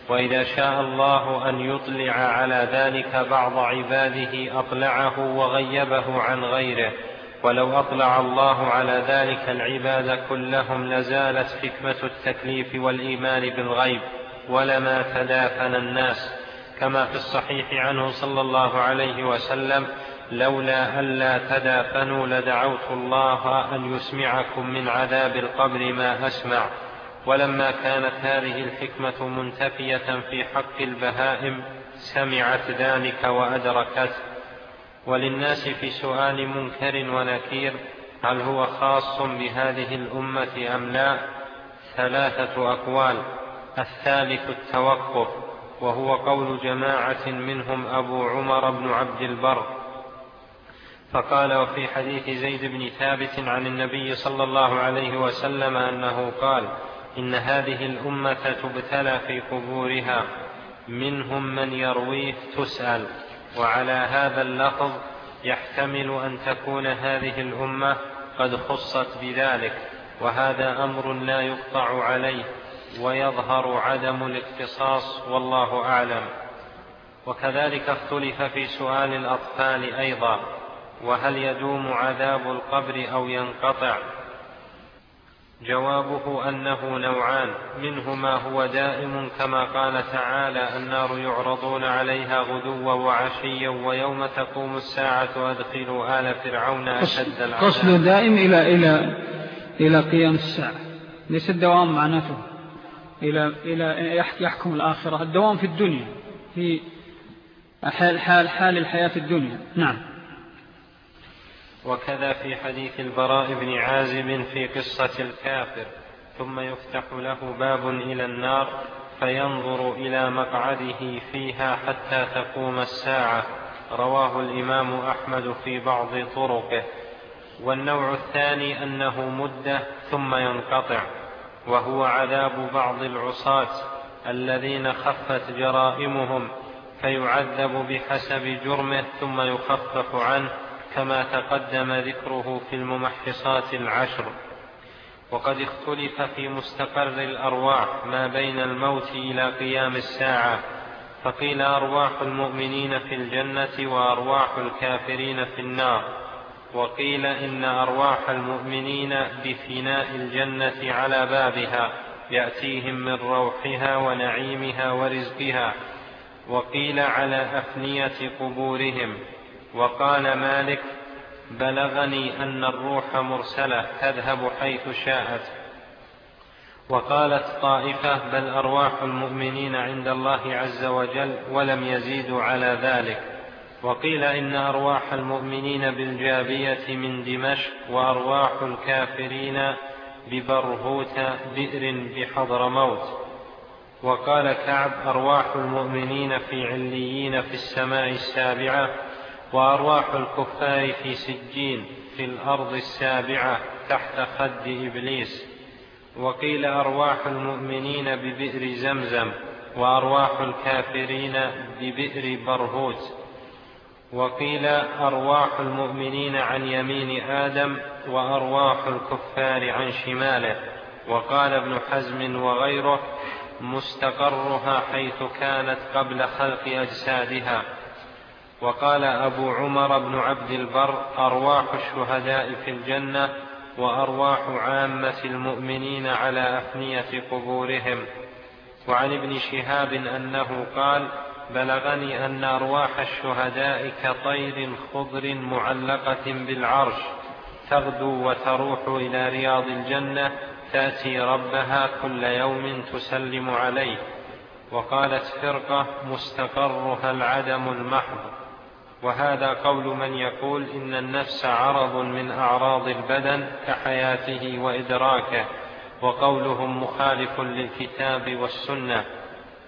وإذا شاء الله أن يطلع على ذلك بعض عباده أطلعه وغيبه عن غيره. ولو أطلع الله على ذلك العباد كلهم لزالت حكمة التكليف والإيمان بالغيب ولما تدافن الناس. كما في الصحيح عنه صلى الله عليه وسلم لولا ألا تدافنوا لدعوت الله أن يسمعكم من عذاب القبر ما أسمع. ولما كانت هذه الحكمة منتفية في حق البهائم سمعت ذلك وأدركته وللناس في سؤال منكر ونكير هل هو خاص بهذه الأمة أم لا؟ ثلاثة أقوال. الثالث التوقف وهو قول جماعة منهم أبو عمر بن عبد البر. فقال وفي حديث زيد بن ثابت عن النبي صلى الله عليه وسلم أنه قال إن هذه الأمة تبتلى في قبورها. منهم من يرويه تسأل وعلى هذا اللفظ يحتمل أن تكون هذه الأمة قد خصت بذلك وهذا أمر لا يقطع عليه ويظهر عدم الاختصاص والله أعلم. وكذلك اختلف في سؤال الأطفال أيضا وهل يدوم عذاب القبر أو ينقطع؟ جوابه أنه نوعان منه ما هو دائم كما قال تعالى النار يعرضون عليها غدوا وعشيا ويوم تقوم الساعة أدخلوا آل فرعون أشد العذاب. قصد دائم إلى, إلى, إلى قيام الساعة. ليس الدوام معناته إلى, إلى يحكم الآخرة الدوام في الدنيا في حال, حال, حال الحياة الدنيا. نعم. وكذا في حديث البراء بن عازب في قصة الكافر ثم يفتح له باب إلى النار فينظر إلى مقعده فيها حتى تقوم الساعة. رواه الإمام أحمد في بعض طرقه. والنوع الثاني أنه مدة ثم ينقطع وهو عذاب بعض العصاة الذين خفت جرائمهم فيعذب بحسب جرمه ثم يخفف عنه كما تقدم ذكره في الممحصات العشر. وقد اختلف في مستقر الأرواح ما بين الموت إلى قيام الساعة فقيل أرواح المؤمنين في الجنة وأرواح الكافرين في النار. وقيل إن أرواح المؤمنين بفناء الجنة على بابها يأتيهم من روحها ونعيمها ورزقها وقيل على أفنية قبورهم. وقال مالك بلغني أن الروح مرسلة تذهب حيث شاءت. وقالت طائفة بل أرواح المؤمنين عند الله عز وجل ولم يزيدوا على ذلك. وقيل إن أرواح المؤمنين بالجابية من دمشق وأرواح الكافرين ببرهوت بئر بحضر موت. وقال كعب أرواح المؤمنين في عليين في السماء السابعة وأرواح الكفار في سجين في الأرض السابعة تحت خد إبليس. وقيل أرواح المؤمنين ببئر زمزم وأرواح الكافرين ببئر برهوت. وقيل أرواح المؤمنين عن يمين آدم وأرواح الكفار عن شماله. وقال ابن حزم وغيره مستقرها حيث كانت قبل خلق أجسادها. وقال أبو عمر بن عبد البر أرواح الشهداء في الجنة وأرواح عامة المؤمنين على أفنية قبورهم. وعن ابن شهاب أنه قال بلغني أن أرواح الشهداء كطير خضر معلقة بالعرش تغدو وتروح إلى رياض الجنة تأتي ربها كل يوم تسلم عليه. وقالت فرقة مستقرها العدم المحض. وهذا قول من يقول إن النفس عرض من أعراض البدن كحياته وإدراكه وقولهم مخالف للكتاب والسنة.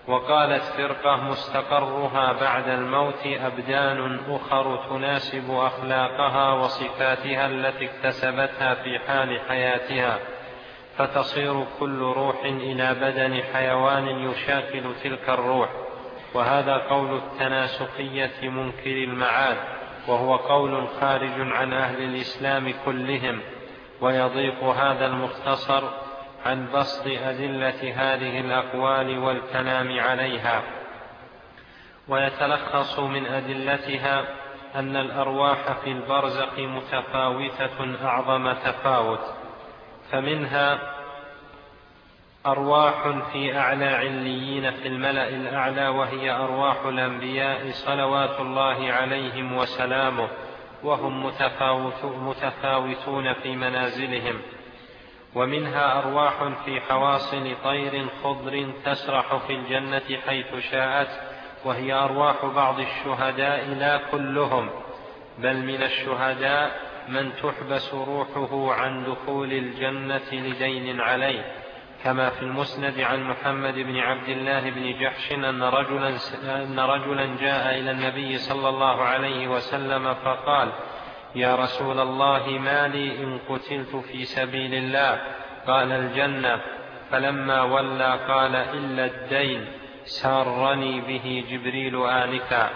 وقالت فرقة مستقرها بعد الموت أبدان أخر تناسب أخلاقها وصفاتها التي اكتسبتها في حال حياتها. فتصير كل روح إلى بدن حيوان يشاكل تلك الروح. وهذا قول التناسقية منكر المعاد وهو قول خارج عن أهل الإسلام كلهم ويضيق هذا المختصر عن بسط أدلة هذه الأقوال والكلام عليها. ويتلخص من أدلتها أن الأرواح في البرزق متفاوتة أعظم تفاوت فمنها أرواح في أعلى عليين في الملأ الأعلى وهي أرواح الأنبياء صلوات الله عليهم وسلامه وهم متفاوت متفاوتون في منازلهم. ومنها أرواح في حواصل طير خضر تسرح في الجنة حيث شاءت وهي أرواح بعض الشهداء لا كلهم بل من الشهداء من تحبس روحه عن دخول الجنة لدين عليه. كما في المسند عن محمد بن عبد الله بن جحش أن رجلا, أن رجلا جاء إلى النبي صلى الله عليه وسلم فقال يا رسول الله ما لي إن قتلت في سبيل الله؟ قال الجنة. فلما ولى قال إلا الدين سارني به جبريل آنفا.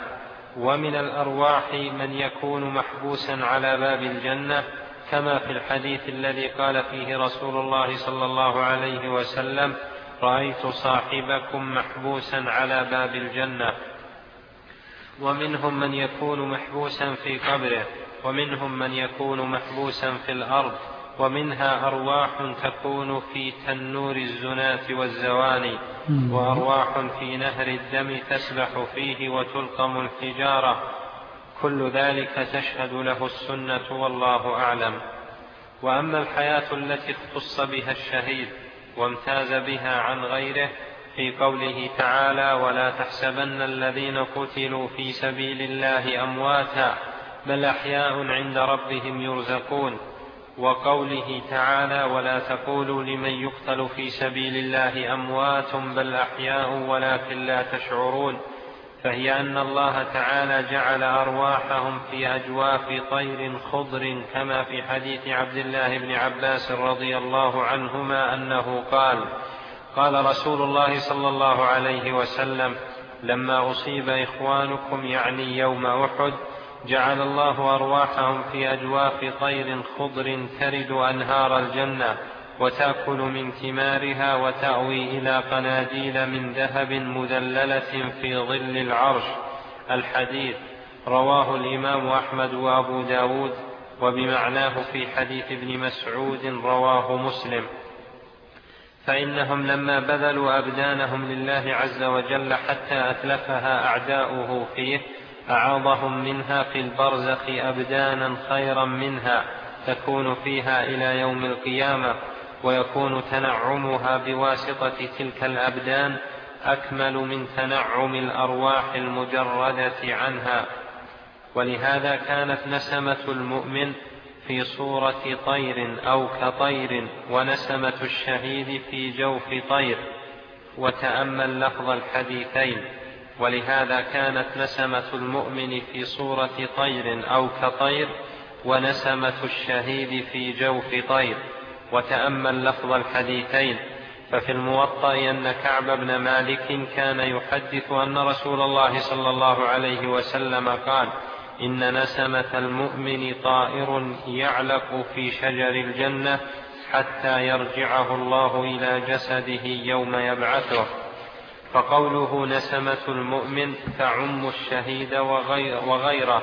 ومن الأرواح من يكون محبوسا على باب الجنة كما في الحديث الذي قال فيه رسول الله صلى الله عليه وسلم رأيت صاحبكم محبوسا على باب الجنة. ومنهم من يكون محبوسا في قبره ومنهم من يكون محبوسا في الأرض ومنها أرواح تكون في تنور الزناة والزواني وأرواح في نهر الدم تسبح فيه وتلقم الحجارة. كل ذلك تشهد له السنة والله أعلم. وأما الحياة التي اختص بها الشهيد وامتاز بها عن غيره في قوله تعالى ولا تحسبن الذين قتلوا في سبيل الله أمواتا بل أحياء عند ربهم يرزقون وقوله تعالى ولا تقولوا لمن يقتل في سبيل الله أموات بل أحياء ولكن لا تشعرون فهي أن الله تعالى جعل أرواحهم في أجواف طير خضر كما في حديث عبد الله بن عباس رضي الله عنهما أنه قال قال رسول الله صلى الله عليه وسلم لما أصيب إخوانكم يعني يوم أحد جعل الله أرواحهم في أجواف طير خضر ترد أنهار الجنة. وتأكل من ثمارها وتأوي إلى قناديل من ذهب مذللة في ظل العرش. الحديث رواه الإمام أحمد وأبو داود وبمعناه في حديث ابن مسعود رواه مسلم. فإنهم لما بذلوا أبدانهم لله عز وجل حتى أتلفها أعداؤه فيه أعاضهم منها في البرزخ أبدانا خيرا منها تكون فيها إلى يوم القيامة. ويكون تنعمها بواسطة تلك الأبدان أكمل من تنعم الأرواح المجردة عنها. ولهذا كانت نسمة المؤمن في صورة طير أو كطير ونسمة الشهيد في جوف طير. وتأمل لفظ الحديثين. ولهذا كانت نسمة المؤمن في صورة طير أو كطير ونسمة الشهيد في جوف طير. وتأمل لفظ الحديثين ففي الموطأ أن كعب بن مالك كان يحدث أن رسول الله صلى الله عليه وسلم قال إن نسمة المؤمن طائر يعلق في شجر الجنة حتى يرجعه الله إلى جسده يوم يبعثه. فقوله نسمة المؤمن تعم الشهيد وغيره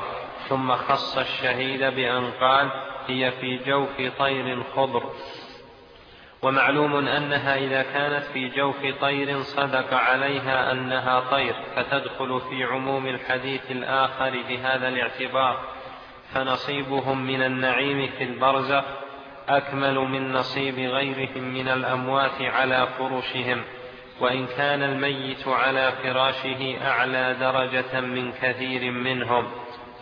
ثم خص الشهيد بأن قال هي في جوف طير خضر ومعلوم أنها إذا كانت في جوف طير صدق عليها أنها طير فتدخل في عموم الحديث الآخر بهذا الاعتبار فنصيبهم من النعيم في البرزخ أكمل من نصيب غيرهم من الأموات على فرشهم وإن كان الميت على فراشه أعلى درجة من كثير منهم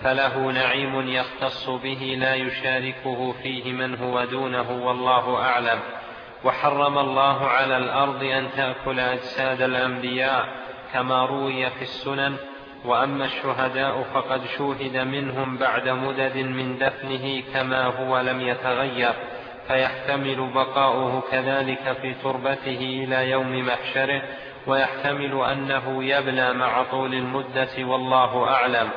فله نعيم يختص به لا يشاركه فيه من هو دونه والله أعلم. وحرم الله على الأرض أن تأكل أجساد الأنبياء كما روي في السنن وأما الشهداء فقد شوهد منهم بعد مدد من دفنه كما هو لم يتغير فيحتمل بقاؤه كذلك في تربته إلى يوم محشره ويحتمل أنه يبلى مع طول المدة والله أعلم.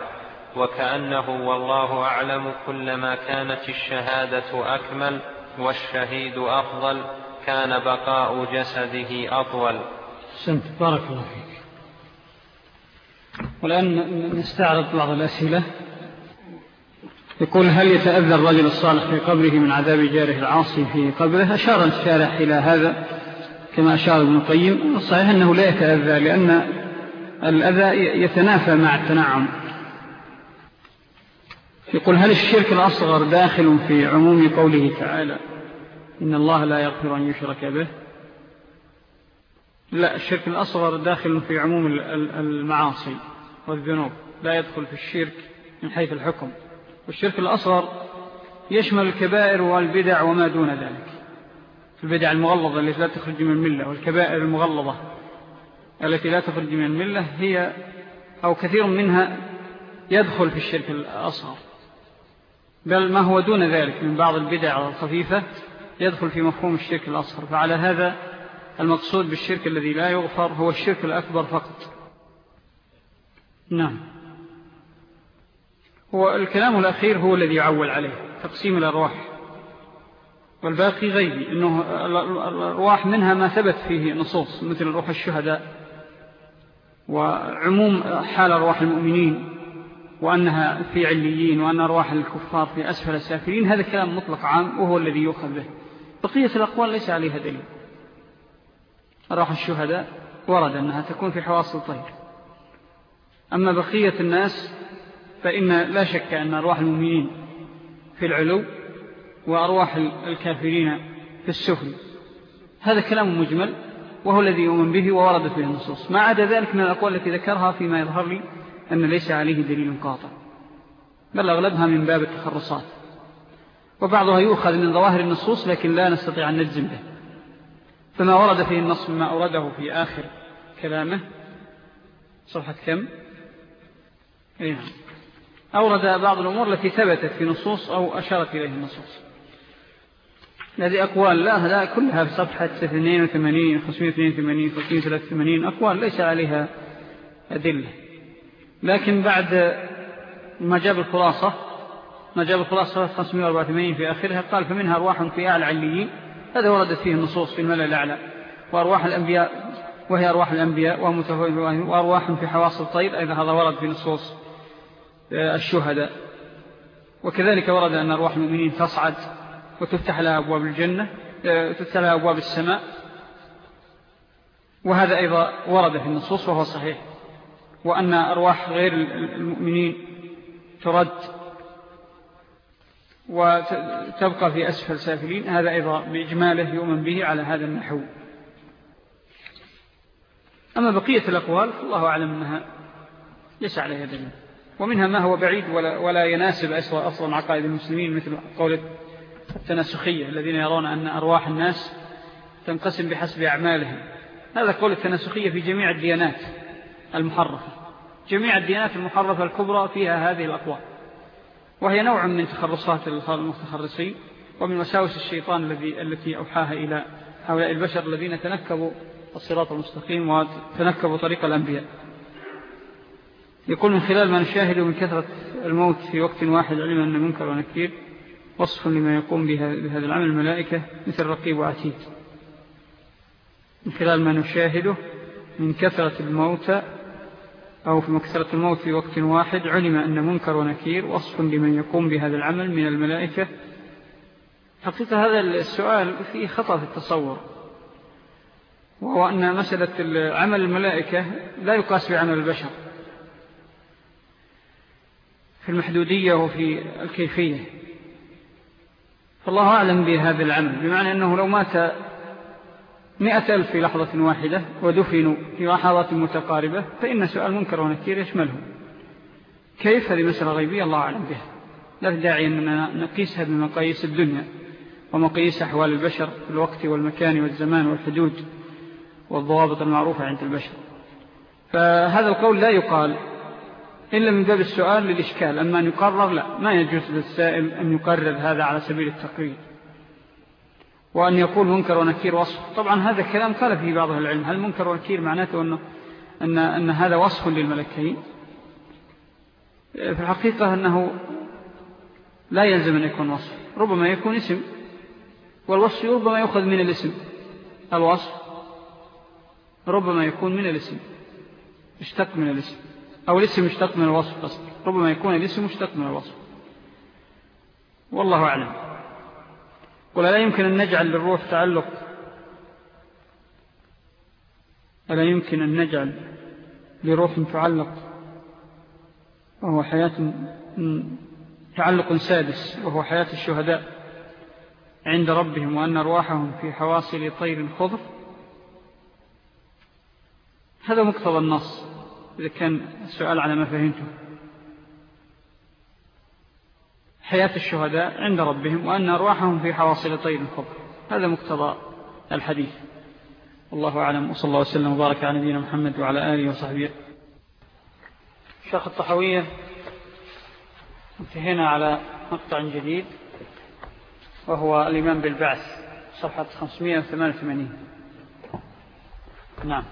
وكأنه والله أعلم كلما كانت الشهادة أكمل والشهيد أفضل. كان بقاء جسده أطول. سنت بارك الله فيك. والآن نستعرض بعض الأسئلة. يقول هل يتأذى الرجل الصالح في قبره من عذاب جاره العاصي في قبره؟ أشار الشارح إلى هذا كما أشار ابن القيم. الصحيح أنه لا يتأذى لأن الأذى يتنافى مع التنعم. يقول هل الشرك الأصغر داخل في عموم قوله تعالى؟ إن الله لا يغفر أن يشرك به. لا الشرك الأصغر داخل في عموم المعاصي والذنوب لا يدخل في الشرك من حيث الحكم. والشرك الأصغر يشمل الكبائر والبدع وما دون ذلك. البدع المغلظة التي لا تخرج من الملة والكبائر المغلظة التي لا تخرج من الملة هي أو كثير منها يدخل في الشرك الأصغر. بل ما هو دون ذلك من بعض البدع الخفيفة يدخل في مفهوم الشرك الأصغر. فعلى هذا المقصود بالشرك الذي لا يغفر هو الشرك الأكبر فقط. نعم. هو الكلام الأخير هو الذي يعول عليه تقسيم الأرواح. والباقي غيبي إنه الأرواح منها ما ثبت فيه نصوص مثل روح الشهداء وعموم حال أرواح المؤمنين وأنها في عليين وأن أرواح الكفار في أسفل السافرين هذا كلام مطلق عام وهو الذي يؤخذ به. بقية الأقوال ليس عليها دليل. أرواح الشهداء ورد أنها تكون في حواصل الطير أما بقية الناس فإن لا شك أن أرواح المؤمنين في العلو وأرواح الكافرين في السفل. هذا كلام مجمل وهو الذي يؤمن به وورد فيه النصوص. ما عدا ذلك من الأقوال التي ذكرها فيما يظهر لي أن ليس عليه دليل قاطع. بل أغلبها من باب التخرصات. وبعضها يؤخذ من ظواهر النصوص لكن لا نستطيع أن نجزم به. فما ورد فيه النص مما أورده في آخر كلامه. صفحة كم؟ إيه. أورد بعض الأمور التي ثبتت في نصوص أو أشارت إليه النصوص. هذه أقوال لا لا كلها في صفحة 82 582 583 أقوال ليس عليها أدلة. لكن بعد ما جاب الخلاصة ما جاب الخلاصة 584 في آخرها قال فمنها أرواح في أعلى عليين. هذا وردت فيه النصوص في الملأ الأعلى. وأرواح الأنبياء وهي أرواح الأنبياء وأرواح في حواص الطير. أيضا هذا ورد في نصوص آه، الشهداء. وكذلك ورد أن أرواح المؤمنين تصعد وتفتح لها أبواب الجنة آه، تفتح لها أبواب السماء. وهذا أيضا ورد في النصوص وهو صحيح. وأن أرواح غير المؤمنين ترد وتبقى في أسفل سافلين. هذا أيضا بإجماله يؤمن به على هذا النحو. أما بقية الأقوال فالله أعلم أنها ليس عليها دليل. ومنها ما هو بعيد ولا, ولا يناسب أصلا, أصلا عقائد المسلمين مثل قولة التناسخية الذين يرون أن أرواح الناس تنقسم بحسب أعمالهم. هذا قول التناسخية في جميع الديانات المحرفة. جميع الديانات المحرفة الكبرى فيها هذه الأقوال. وهي نوع من تخرصات المتخرصين ومن وساوس الشيطان الذي التي أوحاها إلى هؤلاء البشر الذين تنكبوا الصراط المستقيم وتنكبوا طريق الأنبياء. يقول من خلال ما نشاهد من كثرة الموت في وقت واحد علم أن منكر ونكير وصف لما يقوم بهذا العمل الملائكة مثل رقيب وعتيد. من خلال ما نشاهده من كثرة الموت أو في مكثرة الموت في وقت واحد علم أن منكر ونكير وصف لمن يقوم بهذا العمل من الملائكة. حقيقة هذا السؤال فيه خطأ في التصور وهو أن مسألة عمل الملائكة لا يقاس بعمل البشر في المحدودية وفي الكيفية. فالله أعلم بهذا العمل بمعنى أنه لو مات مئة ألف في لحظة واحدة ودفنوا في لحظات متقاربة فإن سؤال منكر ونكير يشملهم كيف هذه مسألة غيبية الله أعلم بها. لا داعي أننا نقيسها بمقاييس الدنيا ومقاييس أحوال البشر في الوقت والمكان والزمان والحدود والضوابط المعروفة عند البشر. فهذا القول لا يقال. إلا من باب السؤال للإشكال. أما أن يقرر لا. ما يجوز للسائل أن يقرر هذا على سبيل التقرير. وأن يقول منكر ونكير وصف. طبعا هذا كلام قال فيه بعض العلم. هل منكر ونكير معناته أنه أن, أن هذا وصف للملكين؟ في الحقيقة أنه لا يلزم أن يكون وصف. ربما يكون اسم والوصف ربما يأخذ من الاسم. الوصف ربما يكون من الاسم اشتق من الاسم. أو الاسم اشتق من الوصف ربما يكون الاسم اشتق من الوصف. والله أعلم. ولا يمكن أن نجعل للروح تعلق؟ ألا يمكن أن نجعل لروح تعلق؟ وهو حياة تعلق سادس وهو حياة الشهداء عند ربهم وأن أرواحهم في حواصل طير خضر هذا مقتضى النص إذا كان السؤال على ما فهمته. حياة الشهداء عند ربهم وأن أرواحهم في حواصل طير خضر هذا مقتضى الحديث. والله أعلم. وصلى الله وسلم وبارك على نبينا محمد وعلى آله وصحبه. شيخ الطحوية انتهينا على مقطع جديد وهو الإمام بالبعث صفحة 588 نعم.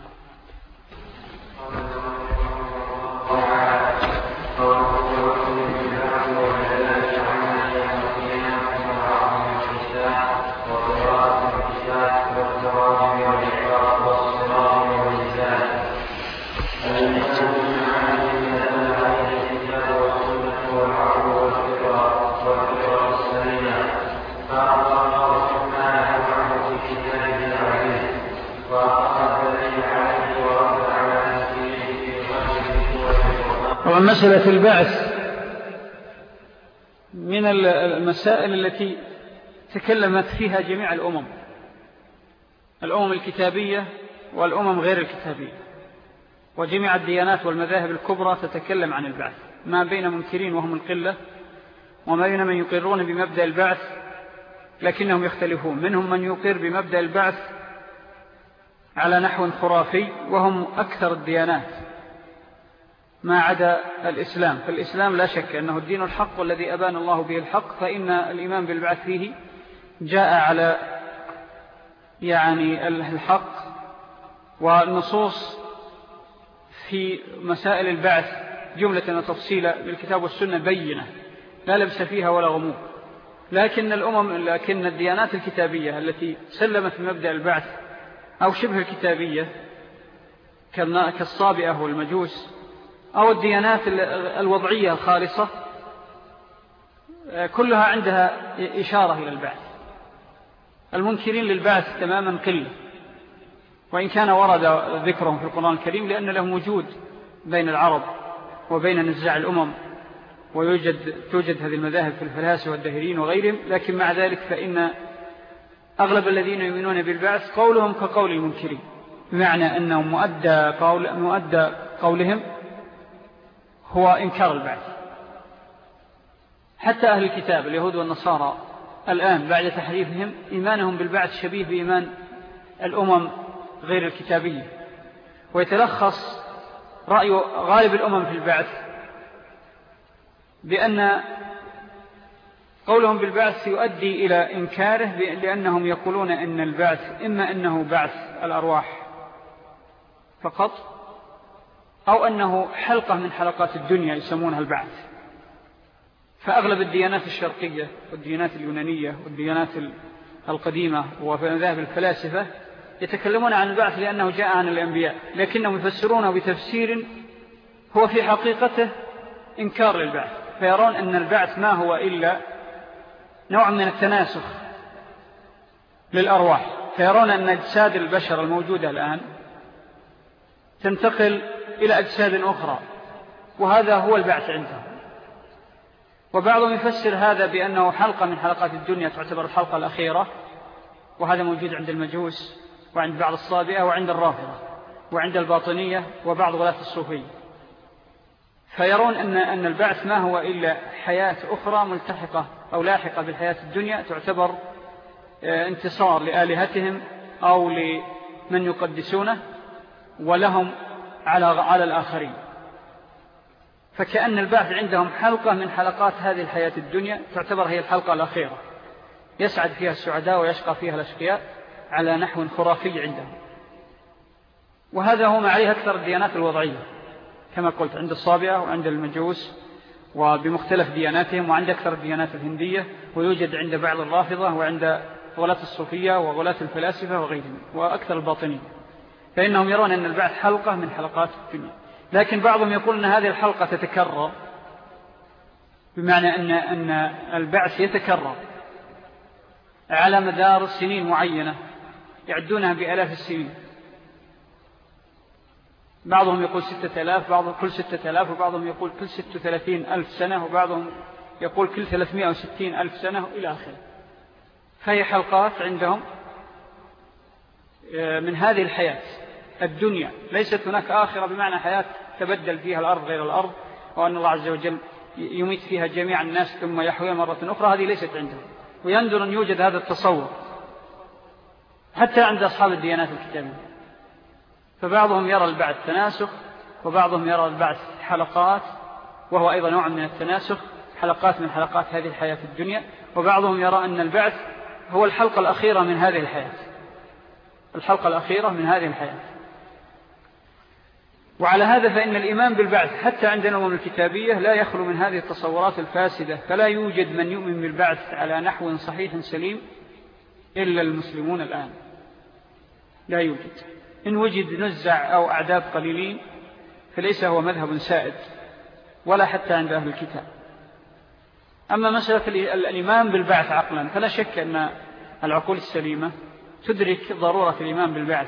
مسألة البعث من المسائل التي تكلمت فيها جميع الأمم. الأمم الكتابية والأمم غير الكتابية. وجميع الديانات والمذاهب الكبرى تتكلم عن البعث. ما بين منكرين وهم القلة وما بين من يقرون بمبدأ البعث لكنهم يختلفون. منهم من يقر بمبدأ البعث على نحو خرافي وهم أكثر الديانات. ما عدا الإسلام. فالإسلام لا شك أنه الدين الحق والذي أبان الله به الحق فإن الإيمان بالبعث فيه جاء على يعني الحق والنصوص في مسائل البعث جملة وتفصيلة بالكتاب والسنة بينة لا لبس فيها ولا غموض. لكن الأمم لكن الديانات الكتابية التي سلمت مبدأ البعث أو شبه الكتابية كالصابئة والمجوس أو الديانات الوضعية الخالصة كلها عندها إشارة إلى البعث. المنكرين للبعث تماما قلة. وإن كان ورد ذكرهم في القرآن الكريم لأن لهم وجود بين العرب وبين نزاع الأمم ويوجد توجد هذه المذاهب في الفلاسة والدهرين وغيرهم لكن مع ذلك فإن أغلب الذين يؤمنون بالبعث قولهم كقول المنكرين بمعنى أنهم مؤدى, قول مؤدى قولهم هو إنكار البعث. حتى أهل الكتاب اليهود والنصارى الآن بعد تحريفهم إيمانهم بالبعث شبيه بإيمان الأمم غير الكتابية. ويتلخص رأي غالب الأمم في البعث بأن قولهم بالبعث يؤدي إلى إنكاره لأنهم يقولون أن البعث إما أنه بعث الأرواح فقط أو أنه حلقة من حلقات الدنيا يسمونها البعث. فأغلب الديانات الشرقية والديانات اليونانية والديانات القديمة ومذاهب الفلاسفة يتكلمون عن البعث لأنه جاء عن الأنبياء لكنهم يفسرونه بتفسير هو في حقيقته إنكار للبعث فيرون أن البعث ما هو إلا نوع من التناسخ للأرواح. فيرون أن أجساد البشر الموجودة الآن تنتقل إلى أجساد أخرى وهذا هو البعث عندهم وبعضهم يفسر هذا بأنه حلقة من حلقات الدنيا تعتبر الحلقة الأخيرة وهذا موجود عند المجوس وعند بعض الصابئة وعند الرافضة وعند الباطنية وبعض غلاة الصوفية. فيرون أن, أن البعث ما هو إلا حياة أخرى ملتحقة أو لاحقة بالحياة الدنيا تعتبر آه، انتصار لآلهتهم أو لمن يقدسونه. ولهم على على الآخرين. فكأن البعث عندهم حلقة من حلقات هذه الحياة الدنيا تعتبر هي الحلقة الأخيرة. يسعد فيها السعداء ويشقى فيها الأشقياء على نحو خرافي عندهم. وهذا هو ما عليه أكثر الديانات الوضعية. كما قلت عند الصابعة وعند المجوس وبمختلف دياناتهم وعند أكثر الديانات الهندية ويوجد عند بعض الرافضة وعند غلاة الصوفية وغلاة الفلاسفة وغيرهم وأكثر الباطنين فإنهم يرون أن البعث حلقة من حلقات الدنيا. لكن بعضهم يقول أن هذه الحلقة تتكرر بمعنى أن, أن البعث يتكرر على مدار سنين معينة يعدونها بألاف السنين. بعضهم يقول ستة ألاف بعضهم كل ستة ألاف وبعضهم يقول كل ستة وثلاثين ألف سنة وبعضهم يقول كل ثلاثمائة وستين ألف سنة إلى آخره. فهي حلقات عندهم من هذه الحياة الدنيا. ليست هناك آخرة بمعنى حياة تبدل فيها الأرض غير الأرض وأن الله عز وجل يميت فيها جميع الناس ثم يحوي مرة أخرى. هذه ليست عندهم. ويندر أن يوجد هذا التصور حتى عند أصحاب الديانات الكتابية. فبعضهم يرى البعث تناسخ وبعضهم يرى البعث حلقات وهو أيضا نوع من التناسخ حلقات من حلقات هذه الحياة الدنيا. وبعضهم يرى أن البعث هو الحلقة الأخيرة من هذه الحياة. الحلقة الأخيرة من هذه الحياة. وعلى هذا فإن الإيمان بالبعث حتى عند الأمم الكتابية لا يخلو من هذه التصورات الفاسدة فلا يوجد من يؤمن بالبعث على نحو صحيح سليم إلا المسلمون الآن. لا يوجد. إن وجد نزع أو أعداد قليلين فليس هو مذهب سائد ولا حتى عند أهل الكتاب. أما مسألة الإيمان بالبعث عقلا فلا شك أن العقول السليمة تدرك ضرورة الإيمان بالبعث.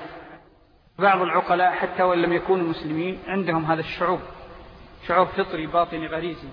بعض العقلاء حتى وإن لم يكونوا مسلمين عندهم هذا الشعور شعور فطري باطني غريزي.